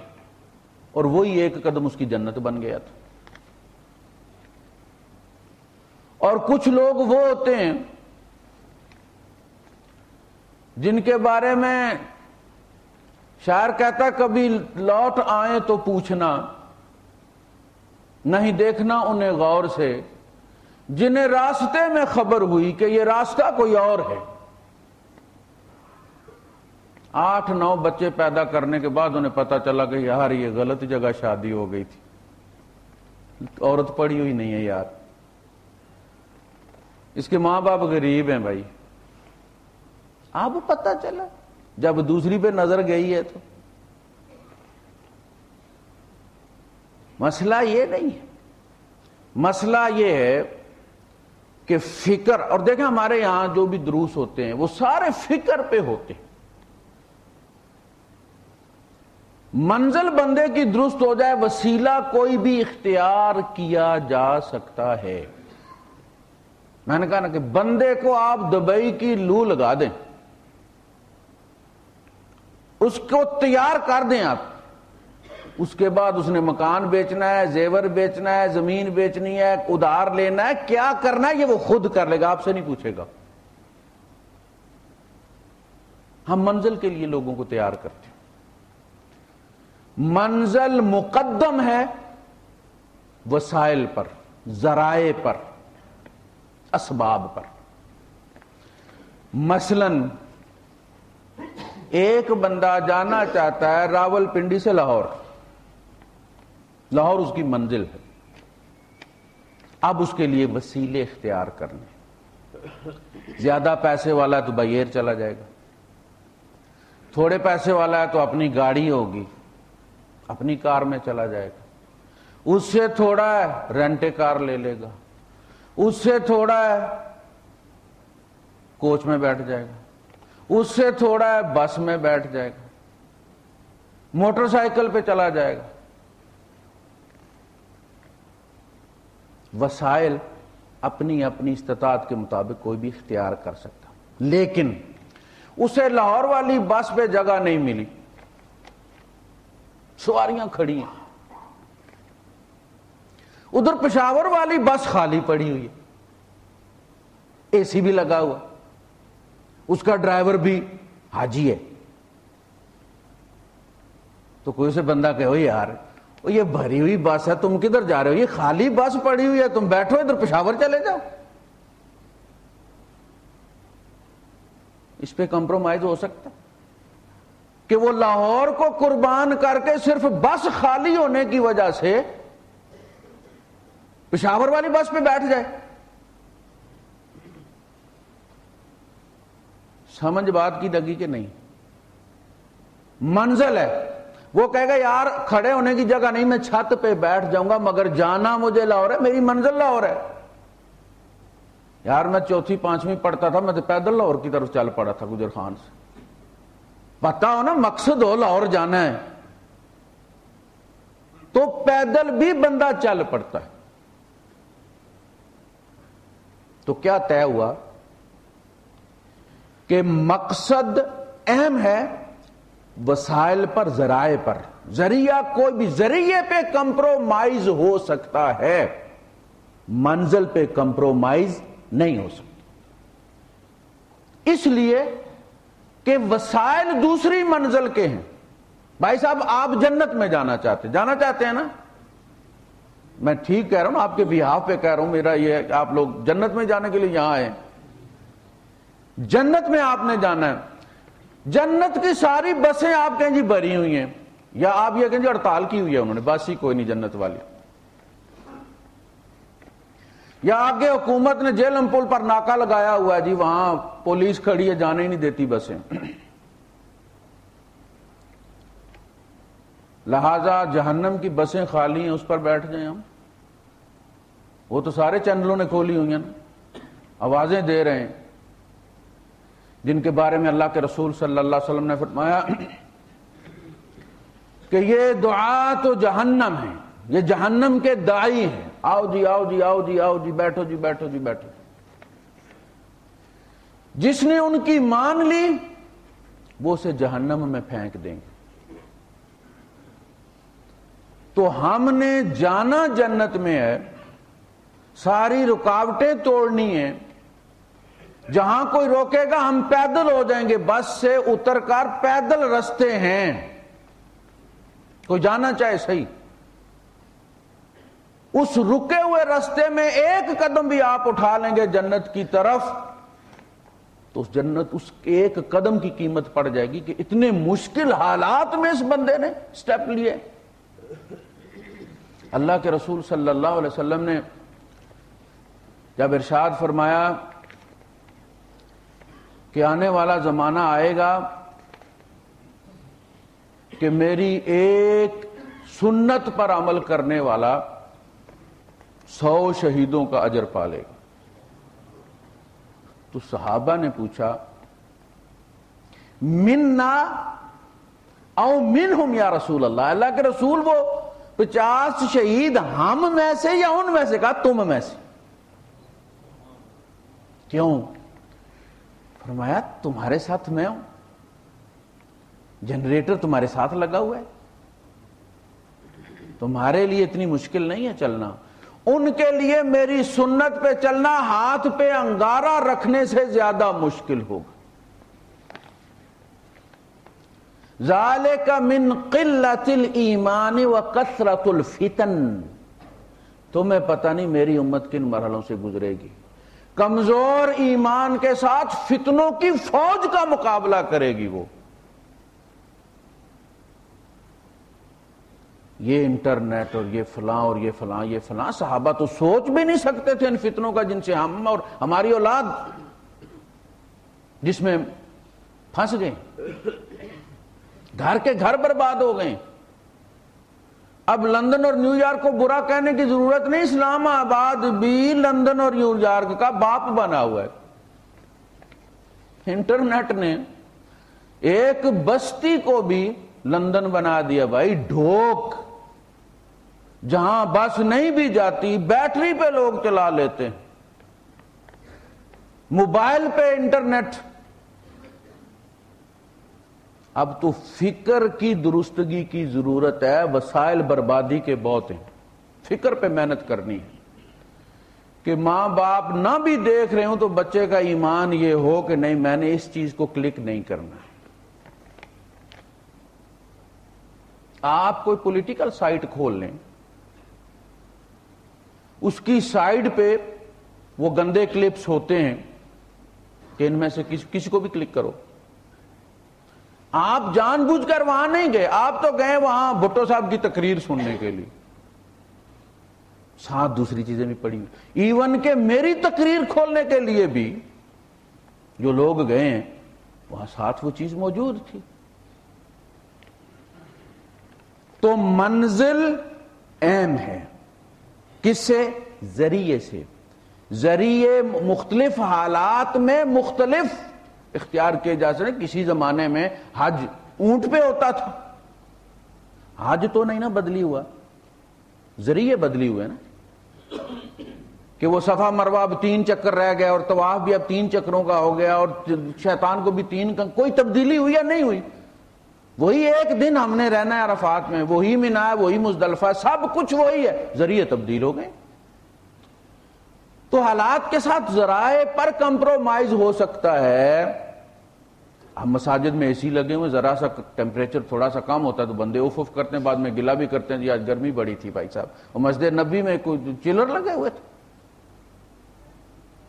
اور وہی ایک قدم اس کی جنت بن گیا تھا۔ اور کچھ لوگ وہ ہوتے ہیں جن کے بارے میں شاعر کہتا کبھی لوٹ آئیں تو پوچھنا، نہیں دیکھنا انہیں غور سے۔ جنہیں راستے میں خبر ہوئی کہ یہ راستہ کوئی اور ہے۔ آٹھ نو بچے پیدا کرنے کے بعد انہیں پتا چلا کہ یار یہ غلط جگہ شادی ہو گئی تھی۔ عورت پڑی ہوئی نہیں ہے یار۔ اس کے ماں باپ غریب ہیں بھائی۔ آپ پتا چلا۔ جب دوسری پہ نظر گئی ہے تو۔ مسئلہ یہ نہیں ہے۔ مسئلہ یہ ہے کہ فکر، اور دیکھیں ہمارے یہاں جو بھی دروس ہوتے ہیں، وہ سارے فکر پہ ہوتے ہیں۔ منزل بندے کی درست ہو جائے، وسیلہ کوئی بھی اختیار کیا جا سکتا ہے۔ میں نے کہا نا کہ بندے کو آپ دبئی کی لو لگا دیں۔ اس کو تیار کر دیں آپ۔ اس کے بعد اس نے مکان بیچنا ہے، زیور بیچنا ہے، زمین بیچنی ہے ادار لینا ہے، کیا کرنا ہے؟ یہ وہ خود کر لے گا، آپ سے نہیں پوچھے گا۔ ہم منزل کے لیے لوگوں کو تیار کرتے ہیں۔ منزل مقدم ہے وسائل پر، ذرائع پر، اسباب پر۔ مثلا، ایک بندہ جانا چاہتا ہے راول پنڈی سے لاہور۔ لاہور اس کی منزل ہے۔ اب اس کے لیے وسیلے اختیار کرنے زیادہ پیسے والا ہے تو بیر چلا جائے گا۔ تھوڑے پیسے والا ہے تو اپنی گاڑی ہوگی۔ اپنی کار میں چلا جائے گا۔ اس سے تھوڑا ہے رینٹے کار لے لے گا۔ اس سے تھوڑا ہے کوچ میں بیٹھ جائے گا۔ اس سے تھوڑا ہے بس میں بیٹھ جائے گا۔ موٹر سائیکل پہ چلا جائے گا۔ وسائل اپنی اپنی استطاعت کے مطابق کوئی بھی اختیار کر سکتا۔ لیکن اسے لاہور والی بس پہ جگہ نہیں ملی۔ سواریاں کھڑی ہیں۔ ادھر پشاور والی بس خالی پڑی ہوئی ہے۔ اے سی بھی لگا ہوا۔ اس کا ڈرائیور بھی حاجی ہے۔ تو کوئی سے بندہ کہ یار یہ بھری ہوئی بس ہے، تم کدھر جا رہے ہو؟ یہ خالی بس پڑی ہوئی ہے، تم بیٹھو ادھر، پشاور چلے جاؤ۔ اس پہ کمپرومائز ہو سکتا۔ کہ وہ لاہور کو قربان کر کے صرف بس خالی ہونے کی وجہ سے پشاور والی بس پہ بیٹھ جائے۔ سمجھ بات کی لگی کہ نہیں؟ منزل ہے۔ وہ کہے گا، یار، کھڑے ہونے کی جگہ نہیں، میں چھت پہ بیٹھ جاؤں گا، مگر جانا مجھے لاہور ہے، میری منزل لاہور ہے. یار، میں چوتھی پانچویں پڑھتا تھا، میں تو پیدل لاہور کی طرف چل پڑا تھا گجر خان سے۔ پتا ہو نا، مقصد ہو لاہور جانا ہے۔ تو پیدل بھی بندہ چل پڑتا ہے۔ تو کیا طے ہوا کہ مقصد اہم ہے وسائل پر، ذرائع پر۔ ذریعہ کوئی بھی، ذریعے پہ کمپرومائز ہو سکتا ہے۔ منزل پہ کمپرومائز نہیں ہو سکتا۔ اس لیے کہ وسائل دوسری منزل کے ہیں۔ بھائی صاحب، آپ جنت میں جانا چاہتے جانا چاہتے ہیں نا؟ میں ٹھیک کہہ رہا ہوں، آپ کے بہاف پہ کہہ رہا ہوں، میرا یہ کہ آپ لوگ جنت میں جانے کے لیے یہاں آئے۔ جنت میں آپ نے جانا ہے۔ جنت کی ساری بسیں آپ کہیں جی بری ہوئی ہیں، یا آپ یہ کہیں جی ہڑتال کی ہوئی ہے انہوں نے بس ہی کوئی نہیں جنت والی۔ یا آگے حکومت نے جیلم پل پر ناکا لگایا ہوا ہے جی وہاں پولیس کھڑی ہے، جانے ہی نہیں دیتی بسیں۔ لہذا جہنم کی بسیں خالی ہیں، اس پر بیٹھ جائیں ہم۔ وہ تو سارے چینلوں نے کھولی ہوئی ہیں۔ آوازیں دے رہے ہیں۔ جن کے بارے میں اللہ کے رسول صلی اللہ علیہ وسلم نے فرمایا کہ یہ دعا تو جہنم ہے یہ جہنم کے دائی ہیں۔ آؤ جی آؤ جی آؤ جی آؤ جی بیٹھو جی بیٹھو جی بیٹھو جی۔ جس نے ان کی مان لی، وہ اسے جہنم میں پھینک دیں گے۔ تو ہم نے جانا جنت میں ہے، ساری رکاوٹیں توڑنی ہیں۔ جہاں کوئی روکے گا، ہم پیدل ہو جائیں گے۔ بس سے اتر کر پیدل رستے ہیں۔ کوئی جانا چاہے صحیح۔ اس رکے ہوئے رستے میں ایک قدم بھی آپ اٹھا لیں گے جنت کی طرف، تو اس جنت، اس ایک قدم کی قیمت پڑ جائے گی کہ اتنے مشکل حالات میں اس بندے نے سٹیپ لیے اللہ کے رسول صلی اللہ علیہ وسلم نے جب ارشاد فرمایا کہ آنے والا زمانہ آئے گا کہ میری ایک سنت پر عمل کرنے والا سو شہیدوں کا اجر پالے گا۔ تو صحابہ نے پوچھا مننا او من ہم یا رسول اللہ؟ اللہ کے رسول وہ۔ پچاس شہید ہم میں سے یا ان میں سے؟ کہا تم میں سے۔ کیوں؟ فرمایا، تمہارے ساتھ میں ہوں۔ جنریٹر تمہارے ساتھ لگا ہوا ہے۔ تمہارے لیے اتنی مشکل نہیں ہے چلنا۔ ان کے لیے میری سنت پہ چلنا، ہاتھ پہ انگارا رکھنے سے زیادہ مشکل ہوگا۔ ظالے کا من قلت المان و کثرت الفتن۔ تمہیں پتہ نہیں میری امت کن مرحلوں سے گزرے گی۔ کمزور ایمان کے ساتھ فتنوں کی فوج کا مقابلہ کرے گی وہ۔ یہ انٹرنیٹ اور یہ فلاں اور یہ فلاں یہ فلاں صحابہ تو سوچ بھی نہیں سکتے تھے ان فتنوں کا جن سے ہم اور ہماری اولاد جس میں پھنس گئے گھر کے گھر برباد ہو گئے اب لندن اور نیو یارک کو برا کہنے کی ضرورت نہیں، اسلام آباد بھی لندن اور نیو یارک کا باپ بنا ہوا ہے۔ انٹرنیٹ نے ایک بستی کو بھی لندن بنا دیا۔ بھائی ڈھوک، جہاں بس نہیں بھی جاتی، بیٹری پہ لوگ چلا لیتے۔ موبائل پہ انٹرنیٹ۔ اب تو فکر کی درستگی کی ضرورت ہے، وسائل بربادی کے بہت ہیں۔ فکر پہ محنت کرنی ہے۔ کہ ماں باپ نہ بھی دیکھ رہے ہوں تو بچے کا ایمان یہ ہو کہ نہیں، میں نے اس چیز کو کلک نہیں کرنا۔ آپ کوئی پولیٹیکل سائٹ کھول لیں۔ اس کی سائڈ پہ وہ گندے کلپس ہوتے ہیں کہ ان میں سے کسی کو بھی کلک کرو۔ آپ جان بوجھ کر وہاں نہیں گئے، آپ تو گئے وہاں بھٹو صاحب کی تقریر سننے کے لیے۔ ساتھ دوسری چیزیں بھی پڑی۔ ایون کہ میری تقریر کھولنے کے لیے بھی جو لوگ گئے ہیں، وہاں ساتھ وہ چیز موجود تھی۔ تو منزل اہم ہے۔ کس سے ذریعے سے۔ ذریعے مختلف حالات میں مختلف اختیار کیے جا سکتے کسی زمانے میں حج اونٹ پہ ہوتا تھا۔ حج تو نہیں نا، بدلی ہوا۔ ذریعے بدلی ہوئے نا۔ کہ وہ صفا مروا اب تین چکر رہ گیا اور طواف بھی اب تین چکروں کا ہو گیا اور شیطان کو بھی تین کا کوئی تبدیلی ہوئی یا نہیں ہوئی؟ وہی ایک دن ہم نے رہنا ہے عرفات میں۔ وہی مینا ہے، وہی مزدلفہ سب کچھ وہی ہے۔ ذریعے تبدیل ہو گئے۔ تو حالات کے ساتھ ذرائع پر کمپرومائز ہو سکتا ہے۔ ہم مساجد میں اے سی لگے ہوئے ذرا سا ٹیمپریچر تھوڑا سا کم ہوتا ہے تو بندے اف اف کرتے ہیں، بعد میں گلا بھی کرتے ہیں۔ جی آج گرمی بڑی تھی بھائی صاحب۔ اور مسجد نبی میں کوئی چلر لگے ہوئے تھے۔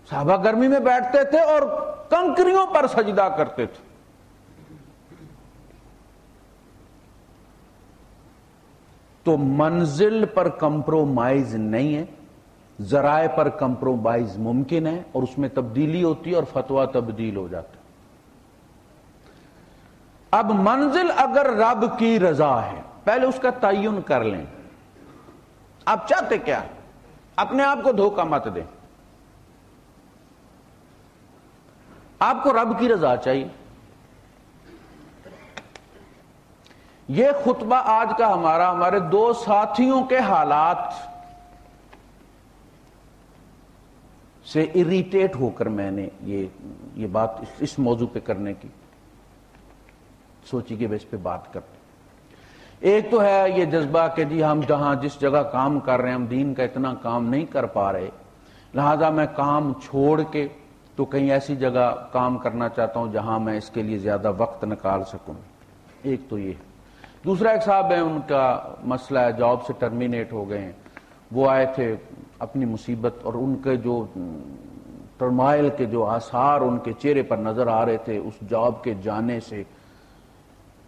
صحابہ گرمی میں بیٹھتے تھے اور کنکریوں پر سجدہ کرتے تھے۔ تو منزل پر کمپرومائز نہیں ہے، ذرائع پر کمپرومائز ممکن ہے اور اس میں تبدیلی ہوتی ہے اور فتوا تبدیل ہو جاتا ہے۔ اب منزل اگر رب کی رضا ہے، پہلے اس کا تعین کر لیں۔ آپ چاہتے کیا؟ اپنے آپ کو دھوکہ مت دیں۔ آپ کو رب کی رضا چاہیے۔ یہ خطبہ آج کا ہمارا، ہمارے دو ساتھیوں کے حالات سے اریٹیٹ ہو کر میں نے یہ یہ بات اس موضوع پہ کرنے کی۔ سوچی کہ اس پہ بات کرتے ایک تو ہے یہ جذبہ کہ جی ہم جہاں جس جگہ کام کر رہے ہیں، ہم دین کا اتنا کام نہیں کر پا رہے۔ لہذا میں کام چھوڑ کے تو کہیں ایسی جگہ کام کرنا چاہتا ہوں جہاں میں اس کے لیے زیادہ وقت نکال سکوں۔ ایک تو یہ۔ دوسرا ایک صاحب ہے ان کا مسئلہ ہے، جاب سے ٹرمینیٹ ہو گئے ہیں۔ وہ آئے تھے اپنی مصیبت اور ان کے جو ٹرمائل کے جو آثار ان کے چہرے پر نظر آ رہے تھے، اس جاب کے جانے سے۔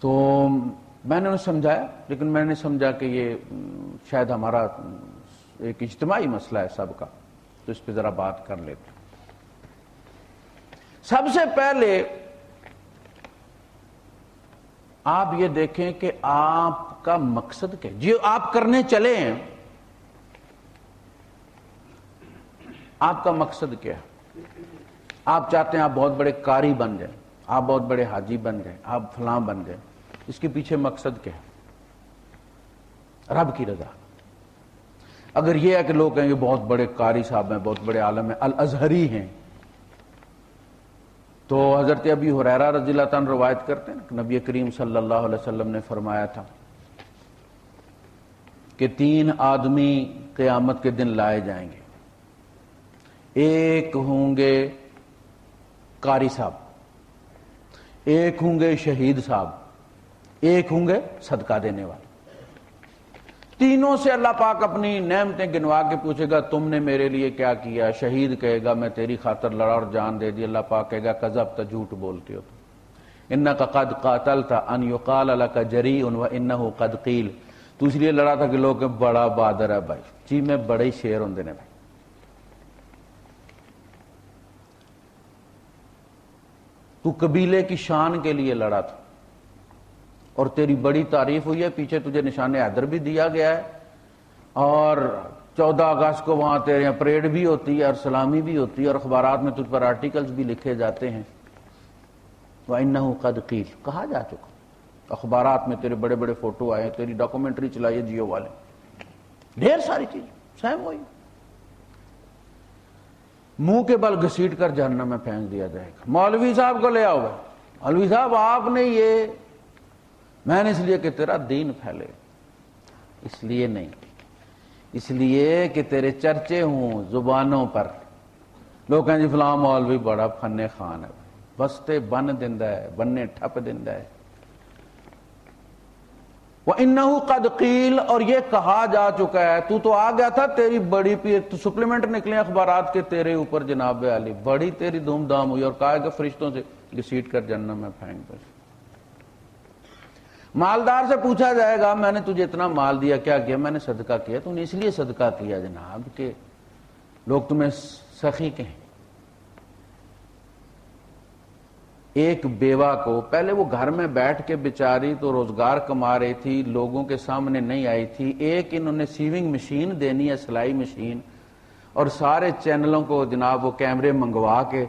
تو میں نے انہیں سمجھایا، لیکن میں نے سمجھا کہ یہ شاید ہمارا ایک اجتماعی مسئلہ ہے سب کا، تو اس پہ ذرا بات کر لیتے سب سے پہلے آپ یہ دیکھیں کہ آپ کا مقصد کیا جو جی، آپ کرنے چلے ہیں۔ آپ کا مقصد کیا ہے؟ آپ چاہتے ہیں آپ بہت بڑے کاری بن جائیں، آپ بہت بڑے حاجی بن جائیں، آپ فلاں بن جائیں۔ اس کے پیچھے مقصد کیا ہے؟ رب کی رضا۔ اگر یہ ہے کہ لوگ کہیں گے بہت بڑے کاری صاحب ہیں، بہت بڑے عالم ہیں، الازہری ہیں، تو حضرت ابی حریرہ رضی اللہ تعالیٰ روایت کرتے ہیں کہ نبی کریم صلی اللہ علیہ وسلم نے فرمایا تھا کہ تین آدمی قیامت کے دن لائے جائیں گے۔ ایک ہوں گے کاری صاحب، ایک ہوں گے شہید صاحب۔ ایک ہوں گے صدقہ دینے والے۔ تینوں سے اللہ پاک اپنی نعمتیں گنوا کے پوچھے گا، تم نے میرے لیے کیا کیا؟ شہید کہے گا، میں تیری خاطر لڑا اور جان دے دی۔ اللہ پاک کہے گا، کذب تا جھوٹ بولتے ہو ان کا قد قاتل تھا ان یقال اللہ کا جری ان ان قد قیل۔ تو اس لیے لڑا تھا کہ لوگ بڑا بادر ہے بھائی۔ جی میں بڑے ہی شیر ہوں دینے بھائی۔ تو قبیلے کی شان کے لیے لڑا تھا۔ اور تیری بڑی تعریف ہوئی ہے، پیچھے تجھے نشان حیدر بھی دیا گیا ہے۔ اور چودہ اگست کو وہاں تیرے یہاں پریڈ بھی ہوتی ہے اور سلامی بھی ہوتی ہے اور اخبارات میں تجھ پر آرٹیکلز بھی لکھے جاتے ہیں۔ وہ ان قد قیل کہا جا چکا اخبارات میں نے اس لیے کہ تیرا دین پھیلے۔ اس لیے نہیں۔ اس لیے کہ تیرے چرچے ہوں زبانوں پر۔ لوگ کہیں جی فلاں مولوی بڑا فن خان ہے۔ بستے بن دندہ ہے، بننے ٹھپ دندہ ہے۔ وہ انہو قد قیل اور یہ کہا جا چکا ہے، تو تو آ گیا تھا، تیری بڑی پی سپلیمنٹ نکلے اخبارات کے تیرے اوپر جناب علی۔ بڑی تیری دھوم دھام ہوئی اور کہا کہ فرشتوں سے گسیٹ کر جنم میں پھینک دے۔ مالدار سے پوچھا جائے گا، میں نے تجھے اتنا مال دیا، کیا کیا؟ میں نے صدقہ کیا، تو نے اس لیے صدقہ کیا جناب کہ لوگ تمہیں سخی کہیں۔ ایک بیوہ کو، پہلے وہ گھر میں بیٹھ کے بیچاری تو روزگار کما رہی تھی، لوگوں کے سامنے نہیں آئی تھی، ایک انہوں نے سیونگ مشین دینی ہے، سلائی مشین، اور سارے چینلوں کو جناب وہ کیمرے منگوا کے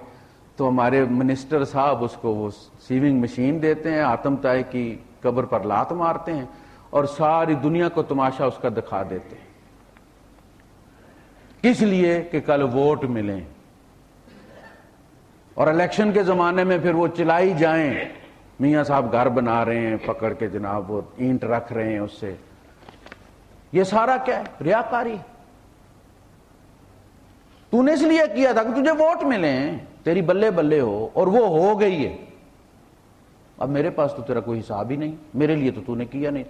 تو ہمارے منسٹر صاحب اس کو وہ سیونگ مشین دیتے ہیں، آتم تائے کی قبر پر لات مارتے ہیں اور ساری دنیا کو تماشا اس کا دکھا دیتے ہیں۔ کس لیے کہ کل ووٹ ملیں؟ اور الیکشن کے زمانے میں پھر وہ چلائی جائیں۔ میاں صاحب گھر بنا رہے ہیں، پکڑ کے جناب وہ اینٹ رکھ رہے ہیں اس سے۔ یہ سارا کیا ہے؟ ریاکاری۔ تو نے اس لیے کیا تھا کہ تجھے ووٹ ملے ہیں تیری بلے بلے ہو اور وہ ہو گئی ہے۔ اب میرے پاس تو تیرا کوئی حساب ہی نہیں، میرے لیے تو تو نے کیا نہیں۔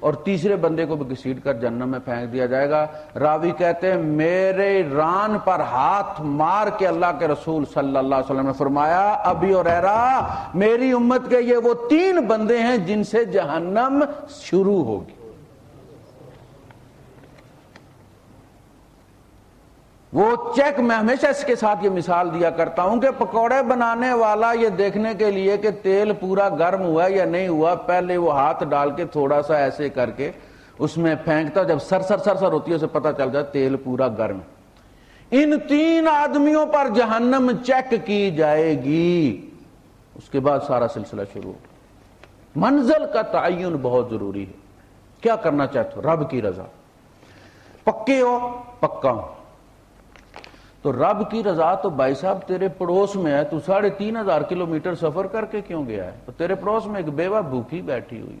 اور تیسرے بندے کو بھی گسیٹ کر جنم میں پھینک دیا جائے گا۔ راوی کہتے ہیں، میرے ران پر ہاتھ مار کے اللہ کے رسول صلی اللہ علیہ وسلم نے فرمایا، ابھی اور میری امت کے یہ وہ تین بندے ہیں جن سے جہنم شروع ہوگی۔ وہ چیک میں ہمیشہ اس کے ساتھ یہ مثال دیا کرتا ہوں کہ پکوڑے بنانے والا یہ دیکھنے کے لیے کہ تیل پورا گرم ہوا یا نہیں ہوا، پہلے وہ ہاتھ ڈال کے تھوڑا سا ایسے کر کے اس میں پھینکتا، جب سر سر سر سر ہوتی ہے، اسے پتا چل جائے تیل پورا گرم۔ ان تین آدمیوں پر جہنم چیک کی جائے گی۔ اس کے بعد سارا سلسلہ شروع۔ منزل کا تعین بہت ضروری ہے۔ کیا کرنا چاہتے ہو؟ رب کی رضا۔ پکے ہو، پکا ہو۔ تو رب کی رضا تو بھائی صاحب تیرے پڑوس میں ہے، تو ساڑھے تین ہزار کلو میٹر سفر کر کے کیوں گیا ہے؟ تو تیرے پڑوس میں ایک بیوہ بھوکی بیٹھی ہوئی۔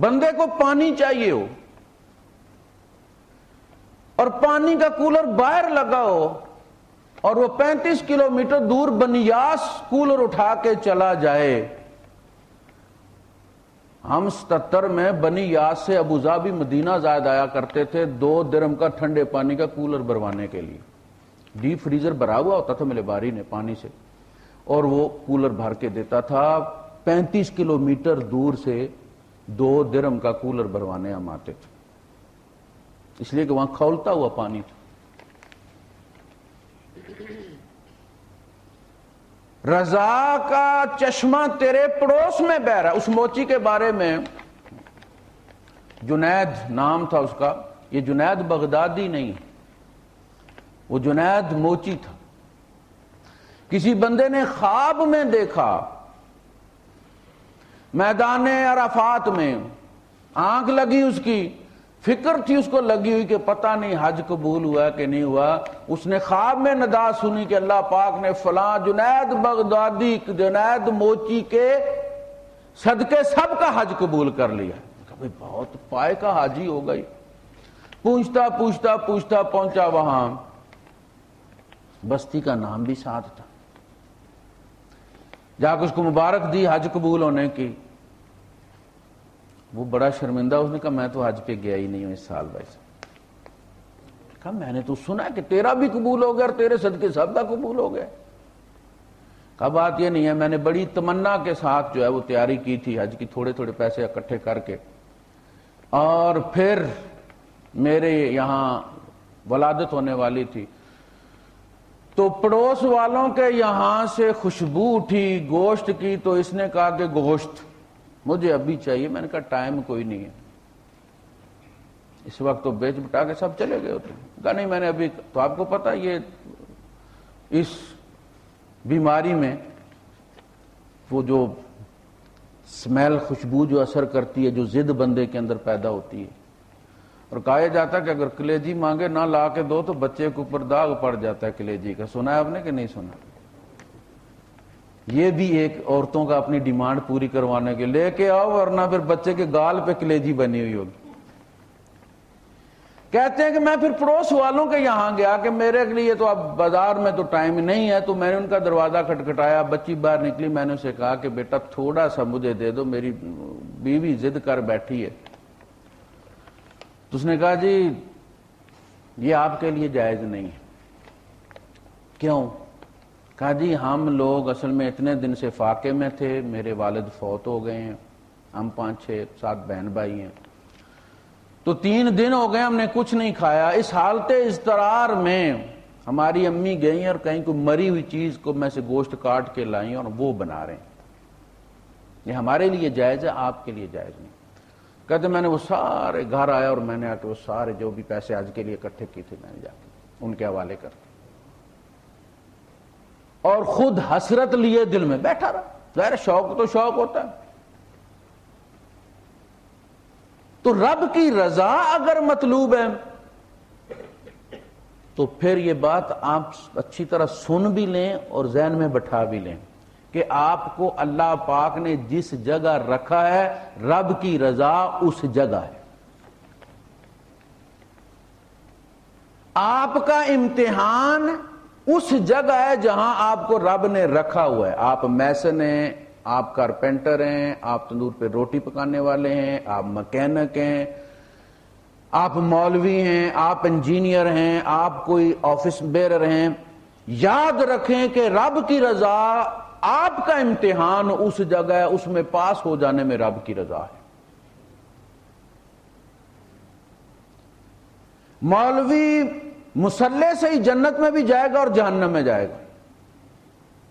بندے کو پانی چاہیے ہو۔ اور پانی کا کولر باہر لگا ہو۔ اور وہ پینتیس کلو میٹر دور بنیاس کولر اٹھا کے چلا جائے۔ ہم ستر میں بنی یاد سے ابوظہبی مدینہ زائد آیا کرتے تھے دو درم کا ٹھنڈے پانی کا کولر بھروانے کے لیے۔ ڈیپ فریزر بھرا ہوا ہوتا تھا ملے باری نے پانی سے۔ اور وہ کولر بھر کے دیتا تھا پینتیس کلو میٹر دور سے دو درم کا کولر بھروانے ہم آتے تھے۔ اس لیے کہ وہاں کھولتا ہوا پانی تھا۔ رضا کا چشمہ تیرے پڑوس میں بہ رہا اس موچی کے بارے میں جنید نام تھا اس کا۔ یہ جنید بغدادی نہیں وہ جنید موچی تھا۔ کسی بندے نے خواب میں دیکھا۔ میدان عرفات میں آنکھ لگی اس کی۔ فکر تھی اس کو لگی ہوئی کہ پتہ نہیں حج قبول ہوا کہ نہیں ہوا۔ اس نے خواب میں ندا سنی کہ اللہ پاک نے فلاں جنید بغدادی جنید موچی کے صدقے سب کا حج قبول کر لیا۔ بہت پائے کا حاجی ہو گئی۔ پوچھتا پوچھتا پوچھتا پہنچا وہاں۔ بستی کا نام بھی ساتھ تھا۔ جا کے اس کو مبارک دی حج قبول ہونے کی۔ وہ بڑا شرمندہ اس نے کہا، میں تو حج پہ گیا ہی نہیں ہوں اس سال بھائی کہا، میں نے تو سنا کہ تیرا بھی قبول ہو گیا اور تیرے صدقے سب کا قبول ہو گیا۔ کہا، بات یہ نہیں ہے، میں نے بڑی تمنا کے ساتھ جو ہے وہ تیاری کی تھی، حج کی تھوڑے تھوڑے پیسے اکٹھے کر کے۔ اور پھر میرے یہاں ولادت ہونے والی تھی۔ تو پڑوس والوں کے یہاں سے خوشبو اٹھی، گوشت کی، تو اس نے کہا کہ گوشت۔ مجھے ابھی چاہیے، میں نے کہا ٹائم کوئی نہیں ہے۔ اس وقت تو بیچ بٹا کے سب چلے گئے ہوتے کہا نہیں، میں نے ابھی تو آپ کو پتا، یہ اس بیماری میں وہ جو سمیل خوشبو جو اثر کرتی ہے، جو زد بندے کے اندر پیدا ہوتی ہے۔ اور کہا جاتا ہے کہ اگر کلیجی مانگے نہ لا کے دو تو بچے کے اوپر داغ پڑ جاتا ہے کلیجی کا۔ سنا ہے آپ نے کہ نہیں سنا؟ یہ بھی ایک عورتوں کا اپنی ڈیمانڈ پوری کروانے کے لے کے آؤ ورنہ پھر بچے کے گال پہ کلیجی بنی ہوئی ہوگی۔ کہتے ہیں کہ میں پھر پڑوس والوں کے یہاں گیا کہ میرے لیے تو اب بازار میں تو ٹائم نہیں ہے، تو میں نے ان کا دروازہ کھٹکھٹایا، بچی باہر نکلی، میں نے اسے کہا کہ بیٹا تھوڑا سا مجھے دے دو، میری بیوی زد کر بیٹھی ہے۔ تو اس نے کہا جی یہ آپ کے لیے جائز نہیں ہے۔ کیوں؟ کہا جی ہم لوگ اصل میں اتنے دن سے فاقے میں تھے، میرے والد فوت ہو گئے ہیں، ہم پانچ چھ سات بہن بھائی ہیں. تو تین دن ہو گئے، ہم نے کچھ نہیں کھایا، اس حالت استرار میں ہماری امی گئی اور کہیں کوئی مری ہوئی چیز کو میں سے گوشت کاٹ کے لائی اور وہ بنا رہے ہیں۔ یہ ہمارے لیے جائز ہے، آپ کے لیے جائز نہیں۔ کہتے جی, میں نے وہ سارے گھر آیا اور میں نے آ کے وہ سارے جو بھی پیسے آج کے لیے اکٹھے کی تھے، میں نے جا کے ان کے حوالے کر کے اور خود حسرت لیے دل میں بیٹھا رہا۔ ظاہر شوق تو شوق ہوتا ہے۔ تو رب کی رضا اگر مطلوب ہے، تو پھر یہ بات آپ اچھی طرح سن بھی لیں اور ذہن میں بٹھا بھی لیں کہ آپ کو اللہ پاک نے جس جگہ رکھا ہے، رب کی رضا اس جگہ ہے۔ آپ کا امتحان اس جگہ ہے جہاں آپ کو رب نے رکھا ہوا ہے۔ آپ میسن ہیں، آپ کارپینٹر ہیں، آپ تندور پہ روٹی پکانے والے ہیں، آپ مکینک ہیں، آپ مولوی ہیں، آپ انجینئر ہیں، آپ کوئی آفس بیرر ہیں۔ یاد رکھیں کہ رب کی رضا آپ کا امتحان اس جگہ ہے، اس میں پاس ہو جانے میں رب کی رضا ہے۔ مولوی مسلح سے ہی جنت میں بھی جائے گا اور جہنم میں جائے گا۔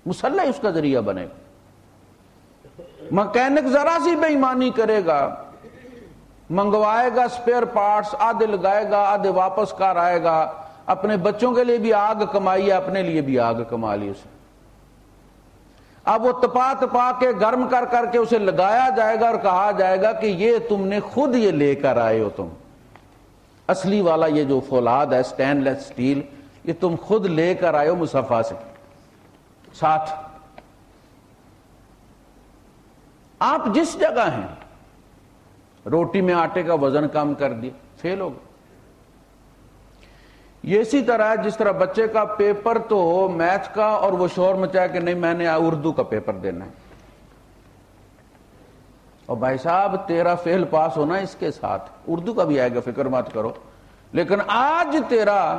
مسلح اس کا ذریعہ بنے گا۔ مکینک ذرا سی بے ایمانی کرے گا، منگوائے گا سپیئر پارٹس آدھے لگائے گا، آدھے واپس کر آئے گا۔ اپنے بچوں کے لیے بھی آگ کمائی ہے، اپنے لیے بھی آگ کما لی اسے اب وہ تپا تپا کے گرم کر کر کے اسے لگایا جائے گا اور کہا جائے گا کہ یہ تم نے خود یہ لے کر آئے ہو تم۔ اصلی والا یہ جو فولاد ہے سٹین لیس سٹیل یہ تم خود لے کر آئے ہو مسفا سے۔ ساتھ۔ آپ جس جگہ ہیں، روٹی میں آٹے کا وزن کم کر دیا، فیل ہوگا یہ اسی طرح جس طرح بچے کا پیپر تو میتھ کا اور وہ شور مچایا کہ نہیں، میں نے اردو کا پیپر دینا ہے۔ اور بھائی صاحب، تیرا فیل پاس ہونا اس کے ساتھ۔ اردو کا بھی آئے گا، فکر مت کرو۔ لیکن آج تیرا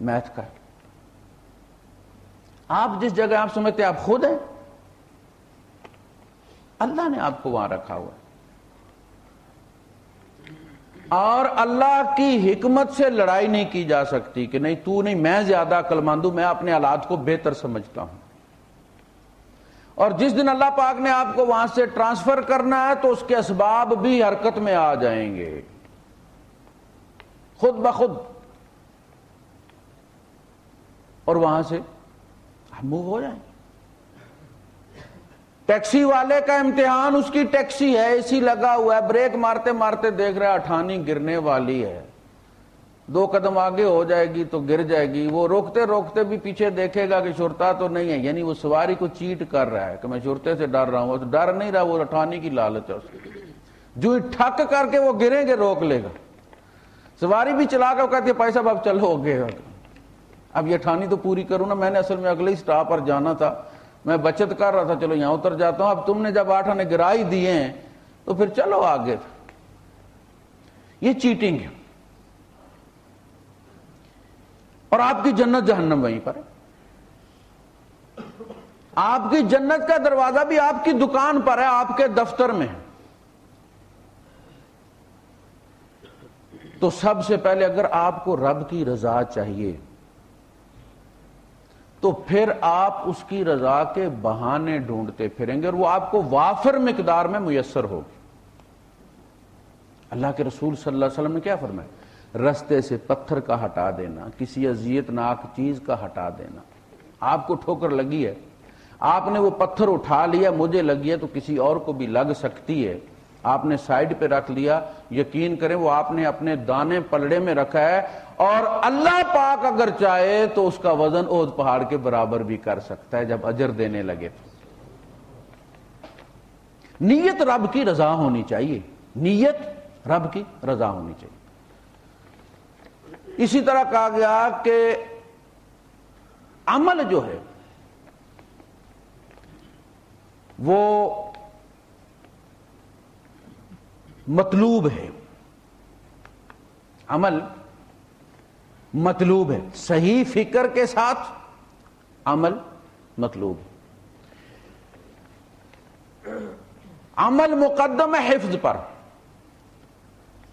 میتھ کا آپ جس جگہ آپ سمجھتے آپ خود ہیں۔ اللہ نے آپ کو وہاں رکھا ہوا اور اللہ کی حکمت سے لڑائی نہیں کی جا سکتی کہ نہیں، تو نہیں، میں زیادہ کلماندوں میں اپنے حالات کو بہتر سمجھتا ہوں۔ اور جس دن اللہ پاک نے آپ کو وہاں سے ٹرانسفر کرنا ہے تو اس کے اسباب بھی حرکت میں آ جائیں گے۔ خود بخود۔ اور وہاں سے موو ہو جائیں۔ ٹیکسی والے کا امتحان، اس کی ٹیکسی ہے اسی لگا ہوا ہے، بریک مارتے مارتے دیکھ رہا اٹھانی گرنے والی ہے۔ دو قدم آگے ہو جائے گی تو گر جائے گی۔ وہ روکتے روکتے بھی پیچھے دیکھے گا کہ شرتا تو نہیں ہے۔ یعنی وہ سواری کو چیٹ کر رہا ہے کہ میں شرتے سے ڈر رہا ہوں۔ تو ڈر نہیں رہا، وہ اٹھانی کی لالچ ہے اس کی جو ٹھک کر کے وہ گریں گے، روک لے گا۔ سواری بھی چلا کر کہتی ہے پیسہ اب چلو گے اب یہ ٹھانی تو پوری کروں نا۔ میں نے اصل میں اگلے سٹاپ پر جانا تھا۔ میں بچت کر رہا تھا۔ چلو، یہاں اتر جاتا ہوں۔ اب تم نے جب آٹھ آنے گرائی دیے ہیں تو پھر چلو آگے۔ یہ چیٹنگ ہے۔ اور آپ کی جنت جہنم وہیں پر ہے۔ آپ کی جنت کا دروازہ بھی آپ کی دکان پر ہے، آپ کے دفتر میں تو سب سے پہلے اگر آپ کو رب کی رضا چاہیے، تو پھر آپ اس کی رضا کے بہانے ڈھونڈتے پھریں گے اور وہ آپ کو وافر مقدار میں میسر ہوگی۔ اللہ کے رسول صلی اللہ علیہ وسلم نے کیا فرمایا؟ رستے سے پتھر کا ہٹا دینا، کسی اذیت ناک چیز کا ہٹا دینا۔ آپ کو ٹھوکر لگی ہے۔ آپ نے وہ پتھر اٹھا لیا، مجھے لگی ہے تو کسی اور کو بھی لگ سکتی ہے۔ آپ نے سائڈ پہ رکھ لیا، یقین کریں وہ آپ نے اپنے دانے پلڑے میں رکھا ہے۔ اور اللہ پاک اگر چاہے تو اس کا وزن اوز پہاڑ کے برابر بھی کر سکتا ہے جب اجر دینے لگے۔ تو نیت رب کی رضا ہونی چاہیے۔ نیت رب کی رضا ہونی چاہیے۔ اسی طرح کہا گیا کہ عمل جو ہے، وہ مطلوب ہے۔ عمل مطلوب ہے۔ صحیح فکر کے ساتھ عمل مطلوب عمل مقدم ہے حفظ پر۔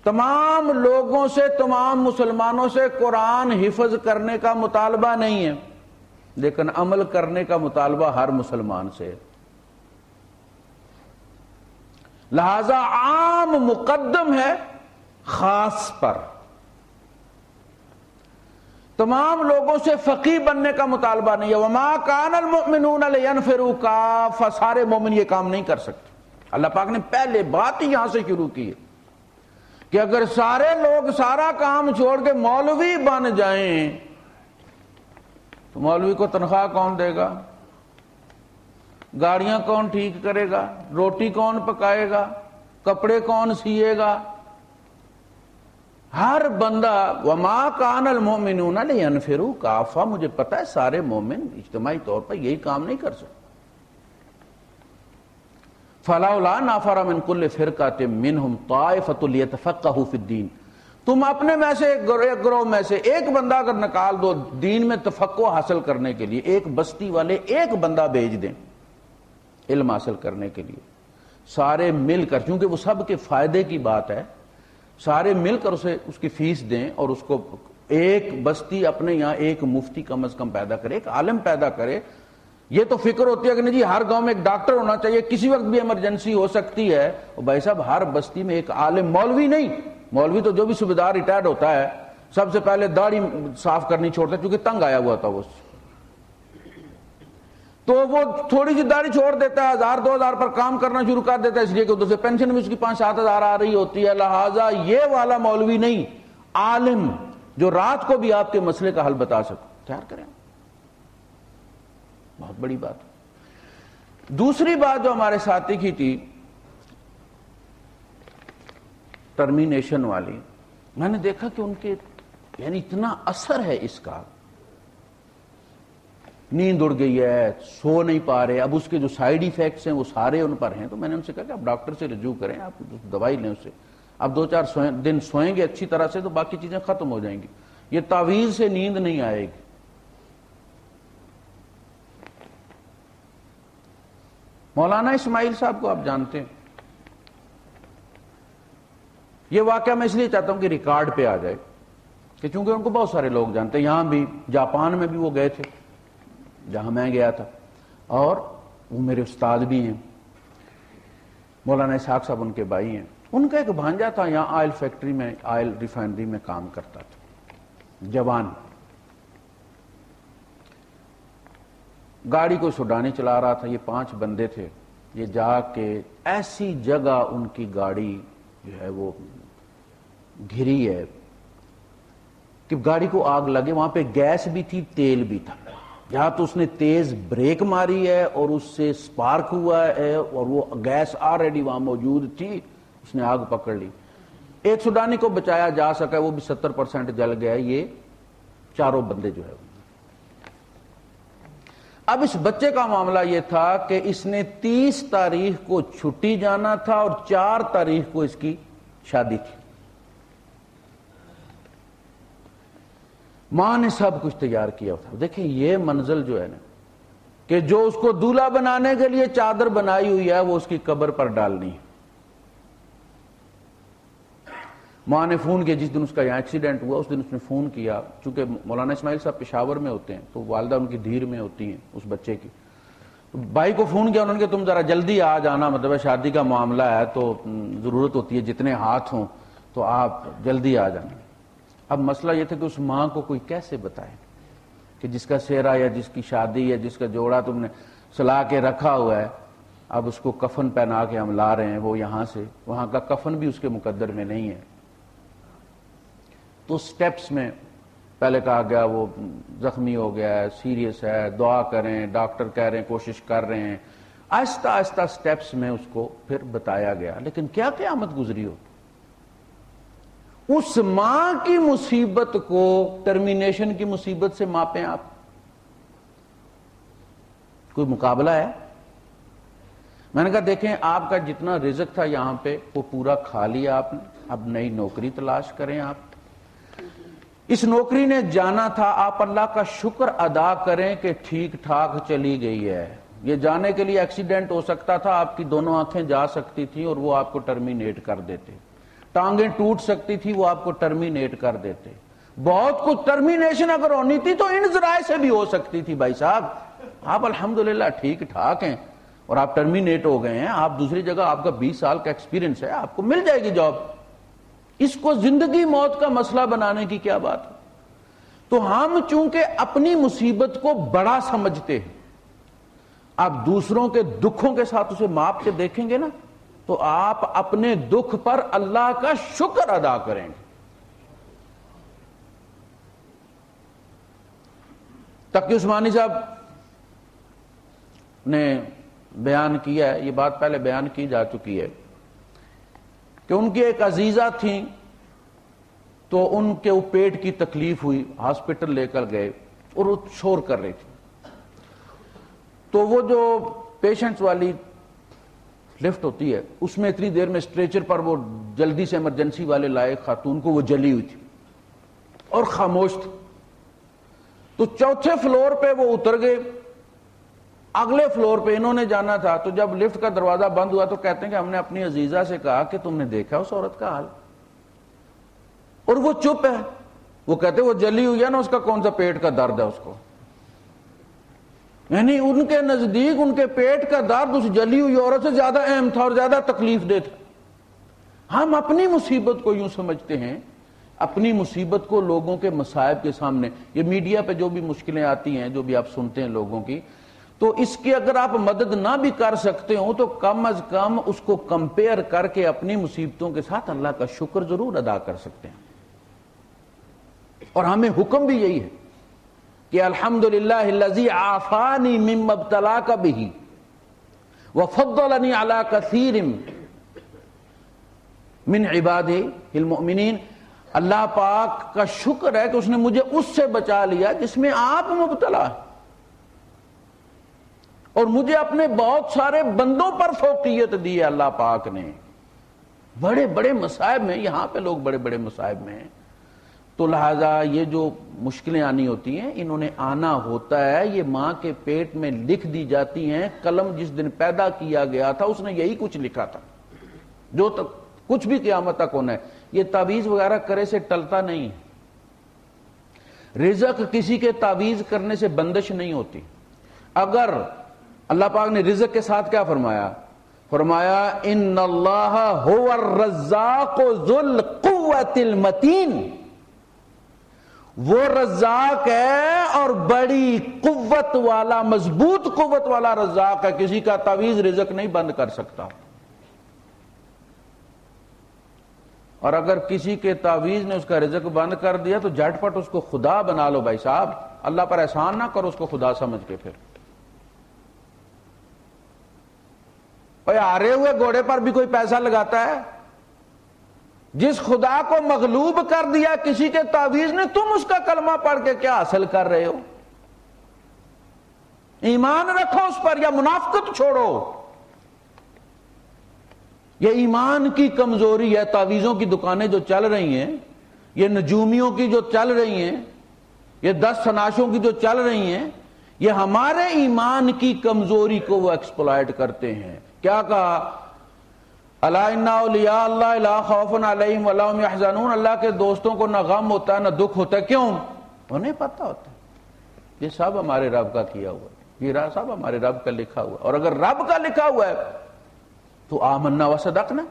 تمام لوگوں سے، تمام مسلمانوں سے قرآن حفظ کرنے کا مطالبہ نہیں ہے۔ لیکن عمل کرنے کا مطالبہ ہر مسلمان سے لہذا عام مقدم ہے خاص پر۔ تمام لوگوں سے فقی بننے کا مطالبہ نہیں ہے۔ وما کان المؤمنون لینفروا کا سارے مومن یہ کام نہیں کر سکتے۔ اللہ پاک نے پہلے بات ہی یہاں سے شروع کی ہے۔ کہ اگر سارے لوگ سارا کام چھوڑ کے مولوی بن جائیں، تو مولوی کو تنخواہ کون دے گا؟ گاڑیاں کون ٹھیک کرے گا؟ روٹی کون پکائے گا؟ کپڑے کون سیے گا؟ ہر بندہ، وما کان المومنون لینفروا کافا مجھے پتا ہے، سارے مومن اجتماعی طور پر یہی کام نہیں کر سکتے۔ فلا نافر من کل فرقات منہم طائفۃ لیتفقهوا فی الدین تم اپنے میں سے ایک گروہ میں سے ایک بندہ اگر نکال دو دین میں تفقع حاصل کرنے کے لیے، ایک بستی والے ایک بندہ بھیج دیں علم حاصل کرنے کے لیے۔ سارے مل کر کیونکہ وہ سب کے فائدے کی بات ہے، سارے مل کر اسے اس کی فیس دیں اور اس کو ایک بستی اپنے یہاں ایک مفتی کم از کم پیدا کرے، ایک عالم پیدا کرے یہ تو فکر ہوتی ہے کہ نہیں جی ہر گاؤں میں ایک ڈاکٹر ہونا چاہیے، کسی وقت بھی ایمرجنسی ہو سکتی ہے۔ بھائی صاحب، ہر بستی میں ایک عالم مولوی نہیں، مولوی تو جو بھی سبدار ریٹائرڈ ہوتا ہے، سب سے پہلے داڑھی صاف کرنی چھوڑتا ہے کیونکہ تنگ آیا ہوا تھا وہ۔ تو وہ تھوڑی سی داڑھی چھوڑ دیتا ہے، ہزار، دو ہزار پر کام کرنا شروع کر دیتا ہے، اس لیے کہ ادھر سے پینشن بھی اس کی پانچ، سات ہزار آ رہی ہوتی ہے۔ لہذا یہ والا مولوی نہیں، عالم جو رات کو بھی آپ کے مسئلے کا حل بتا سکو۔ تیار کریں۔ بہت بڑی بات۔ دوسری بات جو ہمارے ساتھی کی تھی ٹرمینیشن والی۔ میں نے دیکھا کہ ان کے یعنی اتنا اثر ہے اس کا۔ نیند اڑ گئی ہے، سو نہیں پا رہے۔ اب اس کے جو سائیڈ ایفیکٹس ہیں، وہ سارے ان پر ہیں۔ تو میں نے ان سے کہا کہ آپ ڈاکٹر سے رجوع کریں، آپ دوائی لیں اسے۔ اب دو چار دن سوئیں گے اچھی طرح سے تو باقی چیزیں ختم ہو جائیں گی۔ یہ تعویذ سے نیند نہیں آئے گی۔ مولانا اسماعیل صاحب کو آپ جانتے ہیں۔ یہ واقعہ میں اس لیے چاہتا ہوں کہ ریکارڈ پہ آ جائے کہ چونکہ ان کو بہت سارے لوگ جانتے ہیں، یہاں بھی جاپان میں بھی وہ گئے تھے، جہاں میں گیا تھا۔ اور وہ میرے استاد بھی ہیں۔ مولانا اسحاق صاحب ان کے بھائی ہیں۔ ان کا ایک بھانجا تھا، یہاں آئل فیکٹری میں، آئل ریفائنری میں کام کرتا تھا۔ جوان۔ گاڑی کو سڈانی چلا رہا تھا، یہ پانچ بندے تھے۔ یہ جا کے ایسی جگہ ان کی گاڑی جو ہے وہ گھری ہے کہ گاڑی کو آگ لگے۔ وہاں پہ گیس بھی تھی، تیل بھی تھا۔ یا تو اس نے تیز بریک ماری ہے اور اس سے سپارک ہوا ہے اور وہ گیس آلریڈی وہاں موجود تھی۔ اس نے آگ پکڑ لی۔ ایک سوڈانی کو بچایا جا سکا وہ بھی ستر پرسینٹ جل گیا یہ چاروں بندے جو ہے۔ اب اس بچے کا معاملہ یہ تھا کہ اس نے تیس تاریخ کو چھٹی جانا تھا اور چار تاریخ کو اس کی شادی تھی۔ ماں نے سب کچھ تیار کیا تھا۔ دیکھیں یہ منزل جو ہے نا، کہ جو اس کو دولہا بنانے کے لیے چادر بنائی ہوئی ہے، وہ اس کی قبر پر ڈالنی ہے۔ ماں نے فون کیا، جس دن اس کا یہاں ایکسیڈنٹ ہوا، اس دن اس نے فون کیا۔ چونکہ مولانا اسماعیل صاحب پشاور میں ہوتے ہیں، تو والدہ ان کی دھیر میں ہوتی ہیں اس بچے کی۔ بھائی کو فون کیا، انہوں نے کہ تم ذرا جلدی آ جانا مطلب شادی کا معاملہ ہے، تو ضرورت ہوتی ہے، جتنے ہاتھ ہوں، تو آپ جلدی آ جانا۔ اب مسئلہ یہ تھا کہ اس ماں کو کوئی کیسے بتائے کہ جس کا سیرا یا جس کی شادی یا جس کا جوڑا تم نے سلا کے رکھا ہوا ہے، اب اس کو کفن پہنا کے ہم لا رہے ہیں، وہ یہاں سے، وہاں کا کفن بھی اس کے مقدر میں نہیں ہے۔ تو سٹیپس میں پہلے کہا گیا وہ زخمی ہو گیا ہے سیریس ہے، دعا کریں ڈاکٹر کہہ رہے ہیں، کوشش کر رہے ہیں۔ آہستہ آہستہ سٹیپس میں اس کو پھر بتایا گیا۔ لیکن کیا قیامت گزری ہو؟ اس ماں کی مصیبت کو ٹرمینیشن کی مصیبت سے ماپیں آپ۔ کوئی مقابلہ ہے؟ میں نے کہا دیکھیں، آپ کا جتنا رزق تھا یہاں پہ، وہ پورا کھا لیا آپ نے۔ اب نئی نوکری تلاش کریں آپ۔ اس نوکری نے جانا تھا، آپ اللہ کا شکر ادا کریں کہ ٹھیک ٹھاک چلی گئی ہے۔ یہ جانے کے لیے ایکسیڈنٹ ہو سکتا تھا، آپ کی دونوں آنکھیں جا سکتی تھیں اور وہ آپ کو ٹرمینیٹ کر دیتے۔ ٹانگیں ٹوٹ سکتی تھی وہ آپ کو ٹرمینیٹ کر دیتے۔ بہت کچھ ٹرمینیشن اگر ہونی تھی تو ان ذرائع سے بھی ہو سکتی تھی بھائی صاحب۔ آپ الحمدللہ ٹھیک ٹھاک ہیں اور آپ ٹرمینیٹ ہو گئے ہیں۔ آپ دوسری جگہ، آپ کا بیس سال کا ایکسپیرینس ہے، آپ کو مل جائے گی جاب اس کو زندگی موت کا مسئلہ بنانے کی کیا بات تو ہم چونکہ اپنی مصیبت کو بڑا سمجھتے ہیں، آپ دوسروں کے دکھوں کے ساتھ اسے ماپ کے دیکھیں گے نا، تو آپ اپنے دکھ پر اللہ کا شکر ادا کریں گے۔ تقی عثمانی صاحب نے بیان کیا ہے، یہ بات پہلے بیان کی جا چکی ہے۔ کہ ان کی ایک عزیزہ تھیں تو ان کے وہ پیٹ کی تکلیف ہوئی، ہاسپٹل لے کر گئے اور وہ شور کر رہی تھی تو وہ جو پیشنٹس والی لفٹ ہوتی ہے، اس میں اتنی دیر میں اسٹریچر پر وہ جلدی سے ایمرجنسی والے لائے خاتون کو وہ جلی ہوئی تھی اور خاموش تھی۔ تو چوتھے فلور پہ وہ اتر گئے۔ اگلے فلور پہ انہوں نے جانا تھا تو جب لفٹ کا دروازہ بند ہوا تو کہتے ہیں کہ ہم نے اپنی عزیزہ سے کہا کہ تم نے دیکھا اس عورت کا حال۔ اور وہ چپ ہے۔ وہ کہتے وہ جلی ہوئی ہے نا، اس کا کون سا پیٹ کا درد ہے اس کو۔ یعنی ان کے نزدیک، ان کے پیٹ کا درد اس جلی ہوئی عورت سے زیادہ اہم تھا اور زیادہ تکلیف دہ تھا۔ ہم اپنی مصیبت کو یوں سمجھتے ہیں، اپنی مصیبت کو لوگوں کے مسائب کے سامنے۔ یہ میڈیا پہ جو بھی مشکلیں آتی ہیں، جو بھی آپ سنتے ہیں لوگوں کی تو اس کی اگر آپ مدد نہ بھی کر سکتے ہوں تو کم از کم اس کو کمپیئر کر کے اپنی مصیبتوں کے ساتھ اللہ کا شکر ضرور ادا کر سکتے ہیں۔ اور ہمیں حکم بھی یہی ہے کہ الحمد للہ آفانی مبتلا کا بھی وہ فد اللہ کثیر من عباد المؤمنین۔ اللہ پاک کا شکر ہے کہ اس نے مجھے اس سے بچا لیا جس میں آپ مبتلا اور مجھے اپنے بہت سارے بندوں پر فوقیت دی ہے اللہ پاک نے۔ بڑے بڑے مسائب میں یہاں پہ لوگ بڑے بڑے مسائب میں ہیں۔ تو لہذا یہ جو مشکلیں آنی ہوتی ہیں، انہوں نے آنا ہوتا ہے۔ یہ ماں کے پیٹ میں لکھ دی جاتی ہیں۔ قلم جس دن پیدا کیا گیا تھا، اس نے یہی کچھ لکھا تھا۔ جو تک کچھ بھی قیامت تک ہونا ہے۔ یہ تعویز وغیرہ کرے سے ٹلتا نہیں۔ رزق کسی کے تعویز کرنے سے بندش نہیں ہوتی۔ اگر اللہ پاک نے رزق کے ساتھ کیا فرمایا؟ فرمایا، ان اللہ هو الرزاق ذو القوت المتین. وہ رزاق ہے اور بڑی قوت والا، مضبوط قوت والا رزاق ہے۔ کسی کا تعویز رزق نہیں بند کر سکتا۔ اور اگر کسی کے تعویز نے اس کا رزق بند کر دیا تو جٹ پٹ اس کو خدا بنا لو بھائی صاحب۔ اللہ پر احسان نہ کرو اس کو خدا سمجھ کے پھر۔ آرے ہوئے گھوڑے پر بھی کوئی پیسہ لگاتا ہے؟ جس خدا کو مغلوب کر دیا کسی کے تعویز نے، تم اس کا کلمہ پڑھ کے کیا حاصل کر رہے ہو؟ ایمان رکھو اس پر یا منافقت چھوڑو؟ یہ ایمان کی کمزوری ہے تعویزوں کی دکانیں جو چل رہی ہیں، یہ نجومیوں کی جو چل رہی ہیں، یہ دس سناشوں کی جو چل رہی ہیں، یہ ہمارے ایمان کی کمزوری کو وہ ایکسپلائٹ کرتے ہیں۔ کیا کہا؟ اللہ اولیاء اللہ لا خوف علیہم اللہ اللہ کے دوستوں کو نہ غم ہوتا ہے، نہ دکھ ہوتا ہے، کیوں؟ انہیں پتا ہوتا ہے۔ یہ سب ہمارے رب کا کیا ہوا ہے۔ یہ سب ہمارے رب کا لکھا ہوا ہے۔ اور اگر رب کا لکھا ہوا ہے، تو آمنا و صدق نا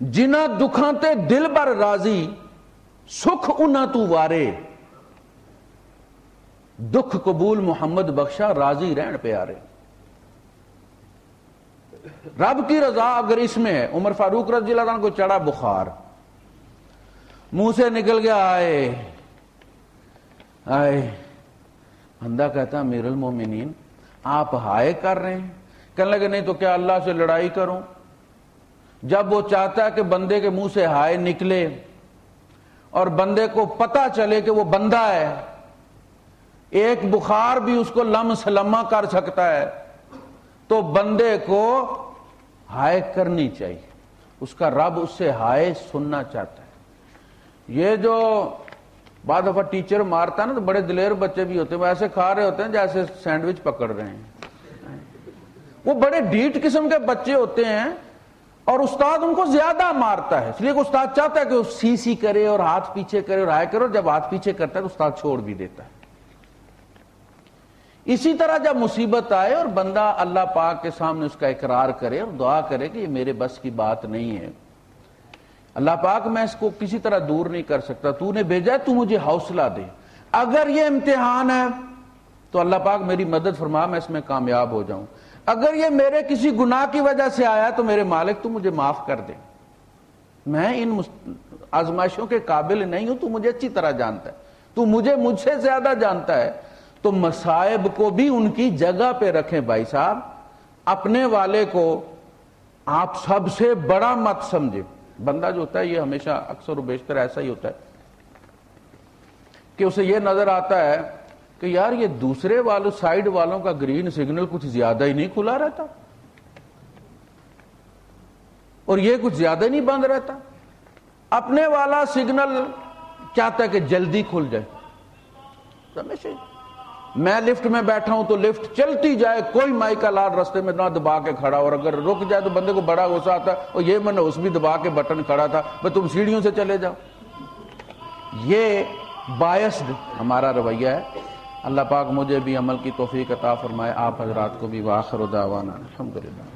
جنا دکھانتے دل بر راضی، سکھ انا تو وارے۔ دکھ قبول محمد بخشا راضی رہن پہ آ رہے رب کی رضا اگر اس میں ہے، عمر فاروق رضی اللہ عنہ کو چڑھا بخار۔ منہ سے نکل گیا، آئے۔ آئے۔ بندہ کہتا، امیر المومنین، آپ ہائے کر رہے ہیں۔ کہنے لگے، نہیں تو کیا اللہ سے لڑائی کروں؟ جب وہ چاہتا ہے کہ بندے کے منہ سے ہائے نکلے اور بندے کو پتا چلے کہ وہ بندہ ہے، ایک بخار بھی اس کو لم سلما کر سکتا ہے۔ تو بندے کو ہائے کرنی چاہیے۔ اس کا رب اس سے ہائے سننا چاہتا ہے۔ یہ جو بعد دفعہ ٹیچر مارتا ہے نا تو بڑے دلیر بچے بھی ہوتے ہیں۔ وہ ایسے کھا رہے ہوتے ہیں جیسے سینڈوچ پکڑ رہے ہیں۔ وہ بڑے ڈیٹ قسم کے بچے ہوتے ہیں اور استاد ان کو زیادہ مارتا ہے۔ اس لیے کہ استاد چاہتا ہے کہ وہ سی سی کرے اور ہاتھ پیچھے کرے اور ہائے کرے اور جب ہاتھ پیچھے کرتا ہے تو استاد چھوڑ بھی دیتا ہے۔ اسی طرح جب مصیبت آئے اور بندہ اللہ پاک کے سامنے اس کا اقرار کرے اور دعا کرے کہ یہ میرے بس کی بات نہیں ہے۔ اللہ پاک میں اس کو کسی طرح دور نہیں کر سکتا۔ تو نے بھیجا ہے، تو مجھے حوصلہ دے۔ اگر یہ امتحان ہے، تو اللہ پاک میری مدد فرما، میں اس میں کامیاب ہو جاؤں۔ اگر یہ میرے کسی گناہ کی وجہ سے آیا تو میرے مالک، تو مجھے معاف کر دے۔ میں ان آزمائشوں کے قابل نہیں ہوں، تو مجھے اچھی طرح جانتا ہے۔ تو مجھے مجھ سے زیادہ جانتا ہے۔ تو مسائب کو بھی ان کی جگہ پہ رکھیں بھائی صاحب۔ اپنے والے کو آپ سب سے بڑا مت سمجھے بندہ جو ہوتا ہے یہ ہمیشہ اکثر و بیشتر ایسا ہی ہوتا ہے کہ اسے یہ نظر آتا ہے کہ یار یہ دوسرے والوں سائڈ والوں کا گرین سگنل کچھ زیادہ ہی نہیں کھلا رہتا۔ اور یہ کچھ زیادہ نہیں بند رہتا۔ اپنے والا سگنل چاہتا ہے کہ جلدی کھل جائے۔ میں لفٹ میں بیٹھا ہوں تو لفٹ چلتی جائے، کوئی مائی کا لال رستے میں نہ دبا کے کھڑا اور اگر رک جائے تو بندے کو بڑا غصہ آتا ہے، اور یہ میں نے اس بھی دبا کے بٹن کھڑا تھا، میں تم سیڑھیوں سے چلے جاؤ۔ یہ باعث ہمارا رویہ ہے۔ اللہ پاک مجھے بھی عمل کی توفیق عطا فرمائے، آپ حضرات کو بھی واخر دعوانا، الحمدللہ۔